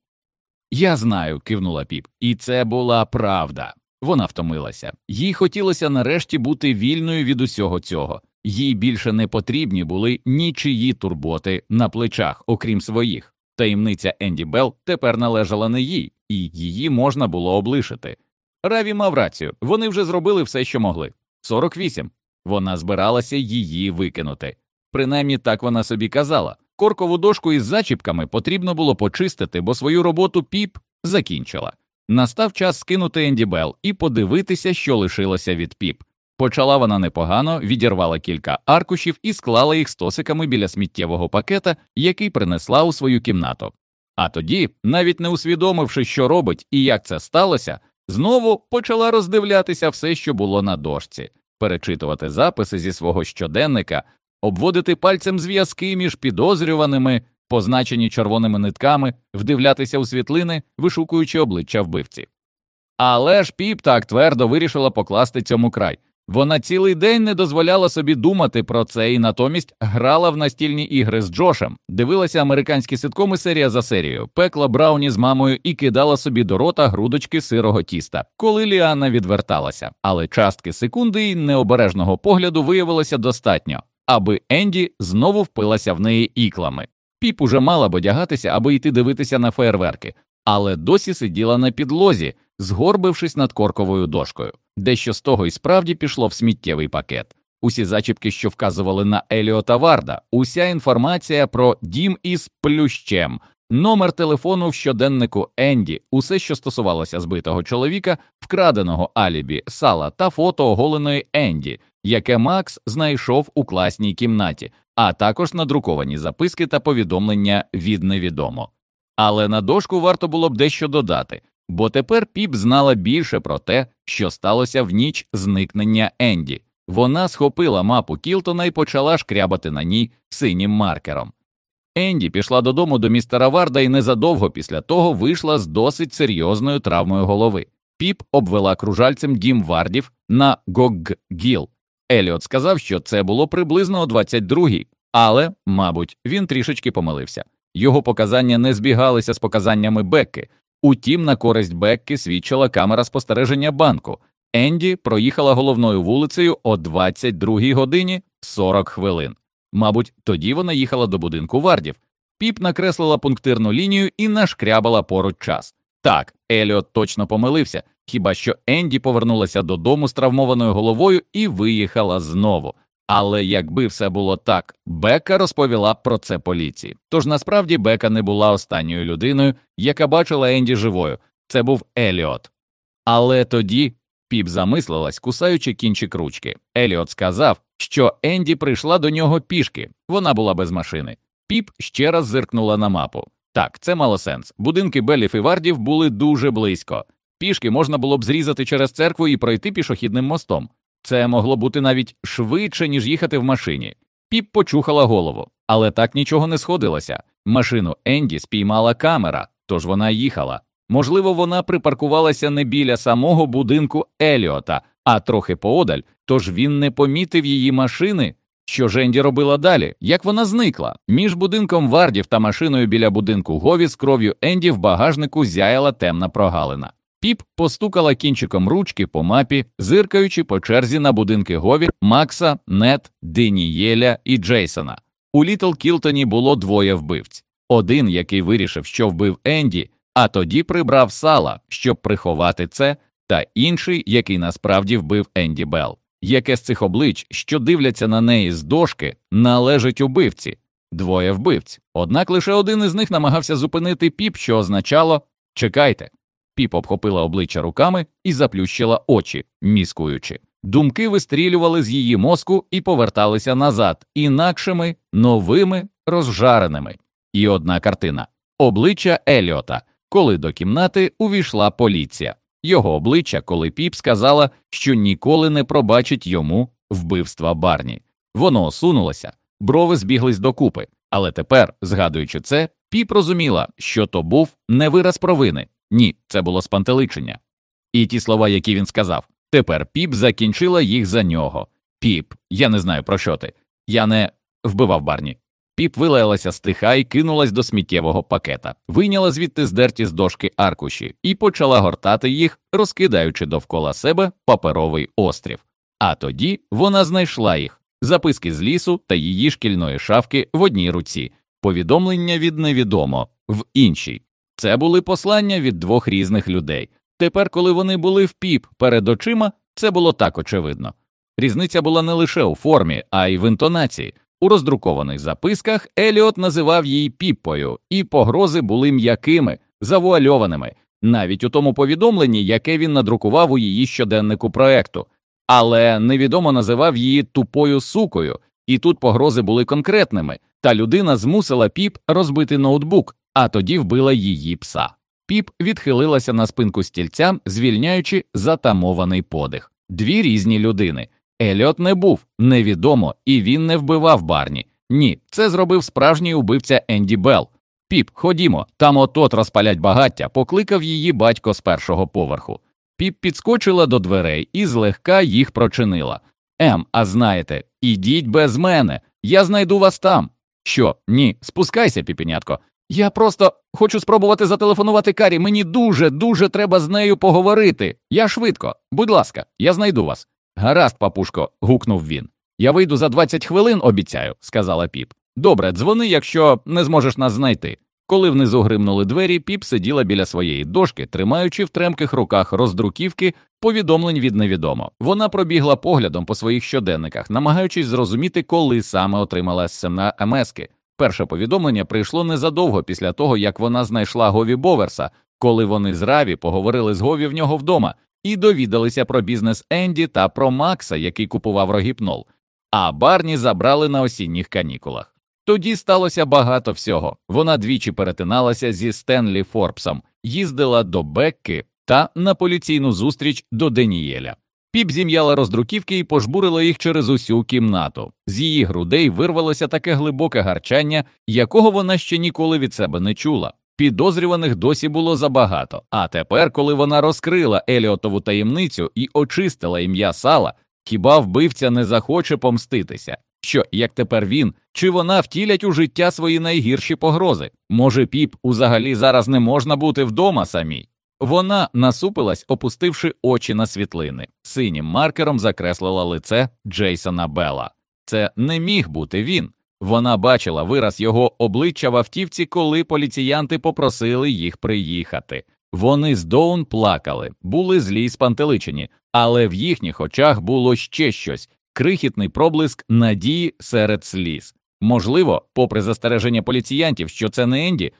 Я знаю, кивнула піп, і це була правда. Вона втомилася. Їй хотілося нарешті бути вільною від усього цього. Їй більше не потрібні були нічиї турботи на плечах, окрім своїх. Таємниця Енді Белл тепер належала не їй, і її можна було облишити. Раві мав рацію, вони вже зробили все, що могли. 48. Вона збиралася її викинути. Принаймні так вона собі казала. Коркову дошку із зачіпками потрібно було почистити, бо свою роботу піп закінчила. Настав час скинути Енді Белл і подивитися, що лишилося від піп. Почала вона непогано, відірвала кілька аркушів і склала їх стосиками біля сміттєвого пакета, який принесла у свою кімнату. А тоді, навіть не усвідомивши, що робить і як це сталося, знову почала роздивлятися все, що було на дошці, перечитувати записи зі свого щоденника, обводити пальцем зв'язки між підозрюваними, позначені червоними нитками, вдивлятися у світлини, вишукуючи обличчя вбивці. Але ж піп так твердо вирішила покласти цьому край. Вона цілий день не дозволяла собі думати про це і натомість грала в настільні ігри з Джошем, дивилася американські ситкоми серія за серією, пекла Брауні з мамою і кидала собі до рота грудочки сирого тіста, коли Ліанна відверталася. Але частки секунди й необережного погляду виявилося достатньо, аби Енді знову впилася в неї іклами. Піп уже мала б одягатися, аби йти дивитися на феєрверки, але досі сиділа на підлозі, згорбившись над корковою дошкою. Дещо з того і справді пішло в сміттєвий пакет. Усі зачіпки, що вказували на Еліота Варда, уся інформація про дім із плющем, номер телефону в щоденнику Енді, усе, що стосувалося збитого чоловіка, вкраденого алібі, сала та фото оголеної Енді, яке Макс знайшов у класній кімнаті, а також надруковані записки та повідомлення від невідомо. Але на дошку варто було б дещо додати бо тепер піп знала більше про те, що сталося в ніч зникнення Енді. Вона схопила мапу Кілтона і почала шкрябати на ній синім маркером. Енді пішла додому до містера Варда і незадовго після того вийшла з досить серйозною травмою голови. Піп обвела кружальцем дім вардів на Гоггіл. Еліот сказав, що це було приблизно о 22-й, але, мабуть, він трішечки помилився. Його показання не збігалися з показаннями Бекки, Утім, на користь Бекки свідчила камера спостереження банку. Енді проїхала головною вулицею о 22 годині 40 хвилин. Мабуть, тоді вона їхала до будинку вардів. Піп накреслила пунктирну лінію і нашкрябала поруч час. Так, Еліот точно помилився, хіба що Енді повернулася додому з травмованою головою і виїхала знову. Але якби все було так, Бека розповіла про це поліції. Тож насправді Бека не була останньою людиною, яка бачила Енді живою. Це був Еліот. Але тоді піп замислилась, кусаючи кінчик ручки. Еліот сказав, що Енді прийшла до нього пішки, вона була без машини. Піп ще раз зиркнула на мапу. Так, це мало сенс. Будинки Белів і Вардів були дуже близько. Пішки можна було б зрізати через церкву і пройти пішохідним мостом. Це могло бути навіть швидше, ніж їхати в машині. Піп почухала голову, але так нічого не сходилося. Машину Енді спіймала камера, тож вона їхала. Можливо, вона припаркувалася не біля самого будинку Еліота, а трохи поодаль, тож він не помітив її машини. Що ж Енді робила далі? Як вона зникла? Між будинком Вардів та машиною біля будинку Гові з кров'ю Енді в багажнику зяяла темна прогалина. Піп постукала кінчиком ручки по мапі, зиркаючи по черзі на будинки Гові, Макса, Нет, Денієля і Джейсона. У Літл Кілтоні було двоє вбивць: один, який вирішив, що вбив Енді, а тоді прибрав сала, щоб приховати це, та інший, який насправді вбив Енді Белл. Яке з цих облич, що дивляться на неї з дошки, належить убивці, двоє вбивць. Однак лише один із них намагався зупинити піп, що означало чекайте. Піп обхопила обличчя руками і заплющила очі, міскуючи. Думки вистрілювали з її мозку і поверталися назад, інакшими, новими, розжареними. І одна картина обличчя Еліота, коли до кімнати увійшла поліція, його обличчя, коли піп сказала, що ніколи не пробачить йому вбивства Барні. Воно осунулося, брови збіглись докупи, але тепер, згадуючи це, піп розуміла, що то був не вираз провини, ні, це було спантеличення. І ті слова, які він сказав, тепер піп закінчила їх за нього. Піп, я не знаю про що ти. Я не вбивав Барні. Піп вилаялася стиха і кинулась до сміттєвого пакета, вийняла звідти здерті з дошки аркуші і почала гортати їх, розкидаючи довкола себе паперовий острів. А тоді вона знайшла їх записки з лісу та її шкільної шафки в одній руці, повідомлення від невідомо в іншій. Це були послання від двох різних людей. Тепер, коли вони були в піп перед очима, це було так очевидно. Різниця була не лише у формі, а й в інтонації. У роздрукованих записках Еліот називав її піппою, і погрози були м'якими, завуальованими, навіть у тому повідомленні, яке він надрукував у її щоденнику проекту, але невідомо називав її тупою сукою, і тут погрози були конкретними. Та людина змусила піп розбити ноутбук, а тоді вбила її пса. Піп відхилилася на спинку стільця, звільняючи затамований подих. Дві різні людини. Еліот не був невідомо, і він не вбивав Барні. Ні, це зробив справжній убивця Енді Белл. Піп, ходімо, там от-от розпалять багаття, покликав її батько з першого поверху. Піп підскочила до дверей і злегка їх прочинила. Ем, а знаєте, ідіть без мене, я знайду вас там. Що, ні, спускайся, піпенятко. Я просто хочу спробувати зателефонувати Карі. Мені дуже, дуже треба з нею поговорити. Я швидко. Будь ласка, я знайду вас. Гаразд, папушко, гукнув він. Я вийду за 20 хвилин, обіцяю, сказала піп. Добре, дзвони, якщо не зможеш нас знайти. Коли внизу гримнули двері, піп сиділа біля своєї дошки, тримаючи в тремких руках роздруківки повідомлень від невідомо. Вона пробігла поглядом по своїх щоденниках, намагаючись зрозуміти, коли саме отримала СМН МСки. Перше повідомлення прийшло незадовго після того, як вона знайшла Гові Боверса, коли вони з Раві поговорили з Гові в нього вдома і довідалися про бізнес Енді та про Макса, який купував рогіпнол. А Барні забрали на осінніх канікулах. Тоді сталося багато всього. Вона двічі перетиналася зі Стенлі Форбсом, їздила до Бекки та на поліційну зустріч до Денієля. Піп зім'яла роздруківки і пожбурила їх через усю кімнату. З її грудей вирвалося таке глибоке гарчання, якого вона ще ніколи від себе не чула. Підозрюваних досі було забагато. А тепер, коли вона розкрила Еліотову таємницю і очистила ім'я сала, хіба вбивця не захоче помститися? Що, як тепер він, чи вона втілять у життя свої найгірші погрози? Може, піп узагалі зараз не можна бути вдома самій? Вона насупилась, опустивши очі на світлини, синім маркером закреслила лице Джейсона Белла. Це не міг бути він. Вона бачила вираз його обличчя в автівці, коли поліціянти попросили їх приїхати. Вони з Доун плакали, були злі й спантеличені, але в їхніх очах було ще щось крихітний проблиск надії серед сліз. Можливо, попри застереження поліціянтів, що це не Енді,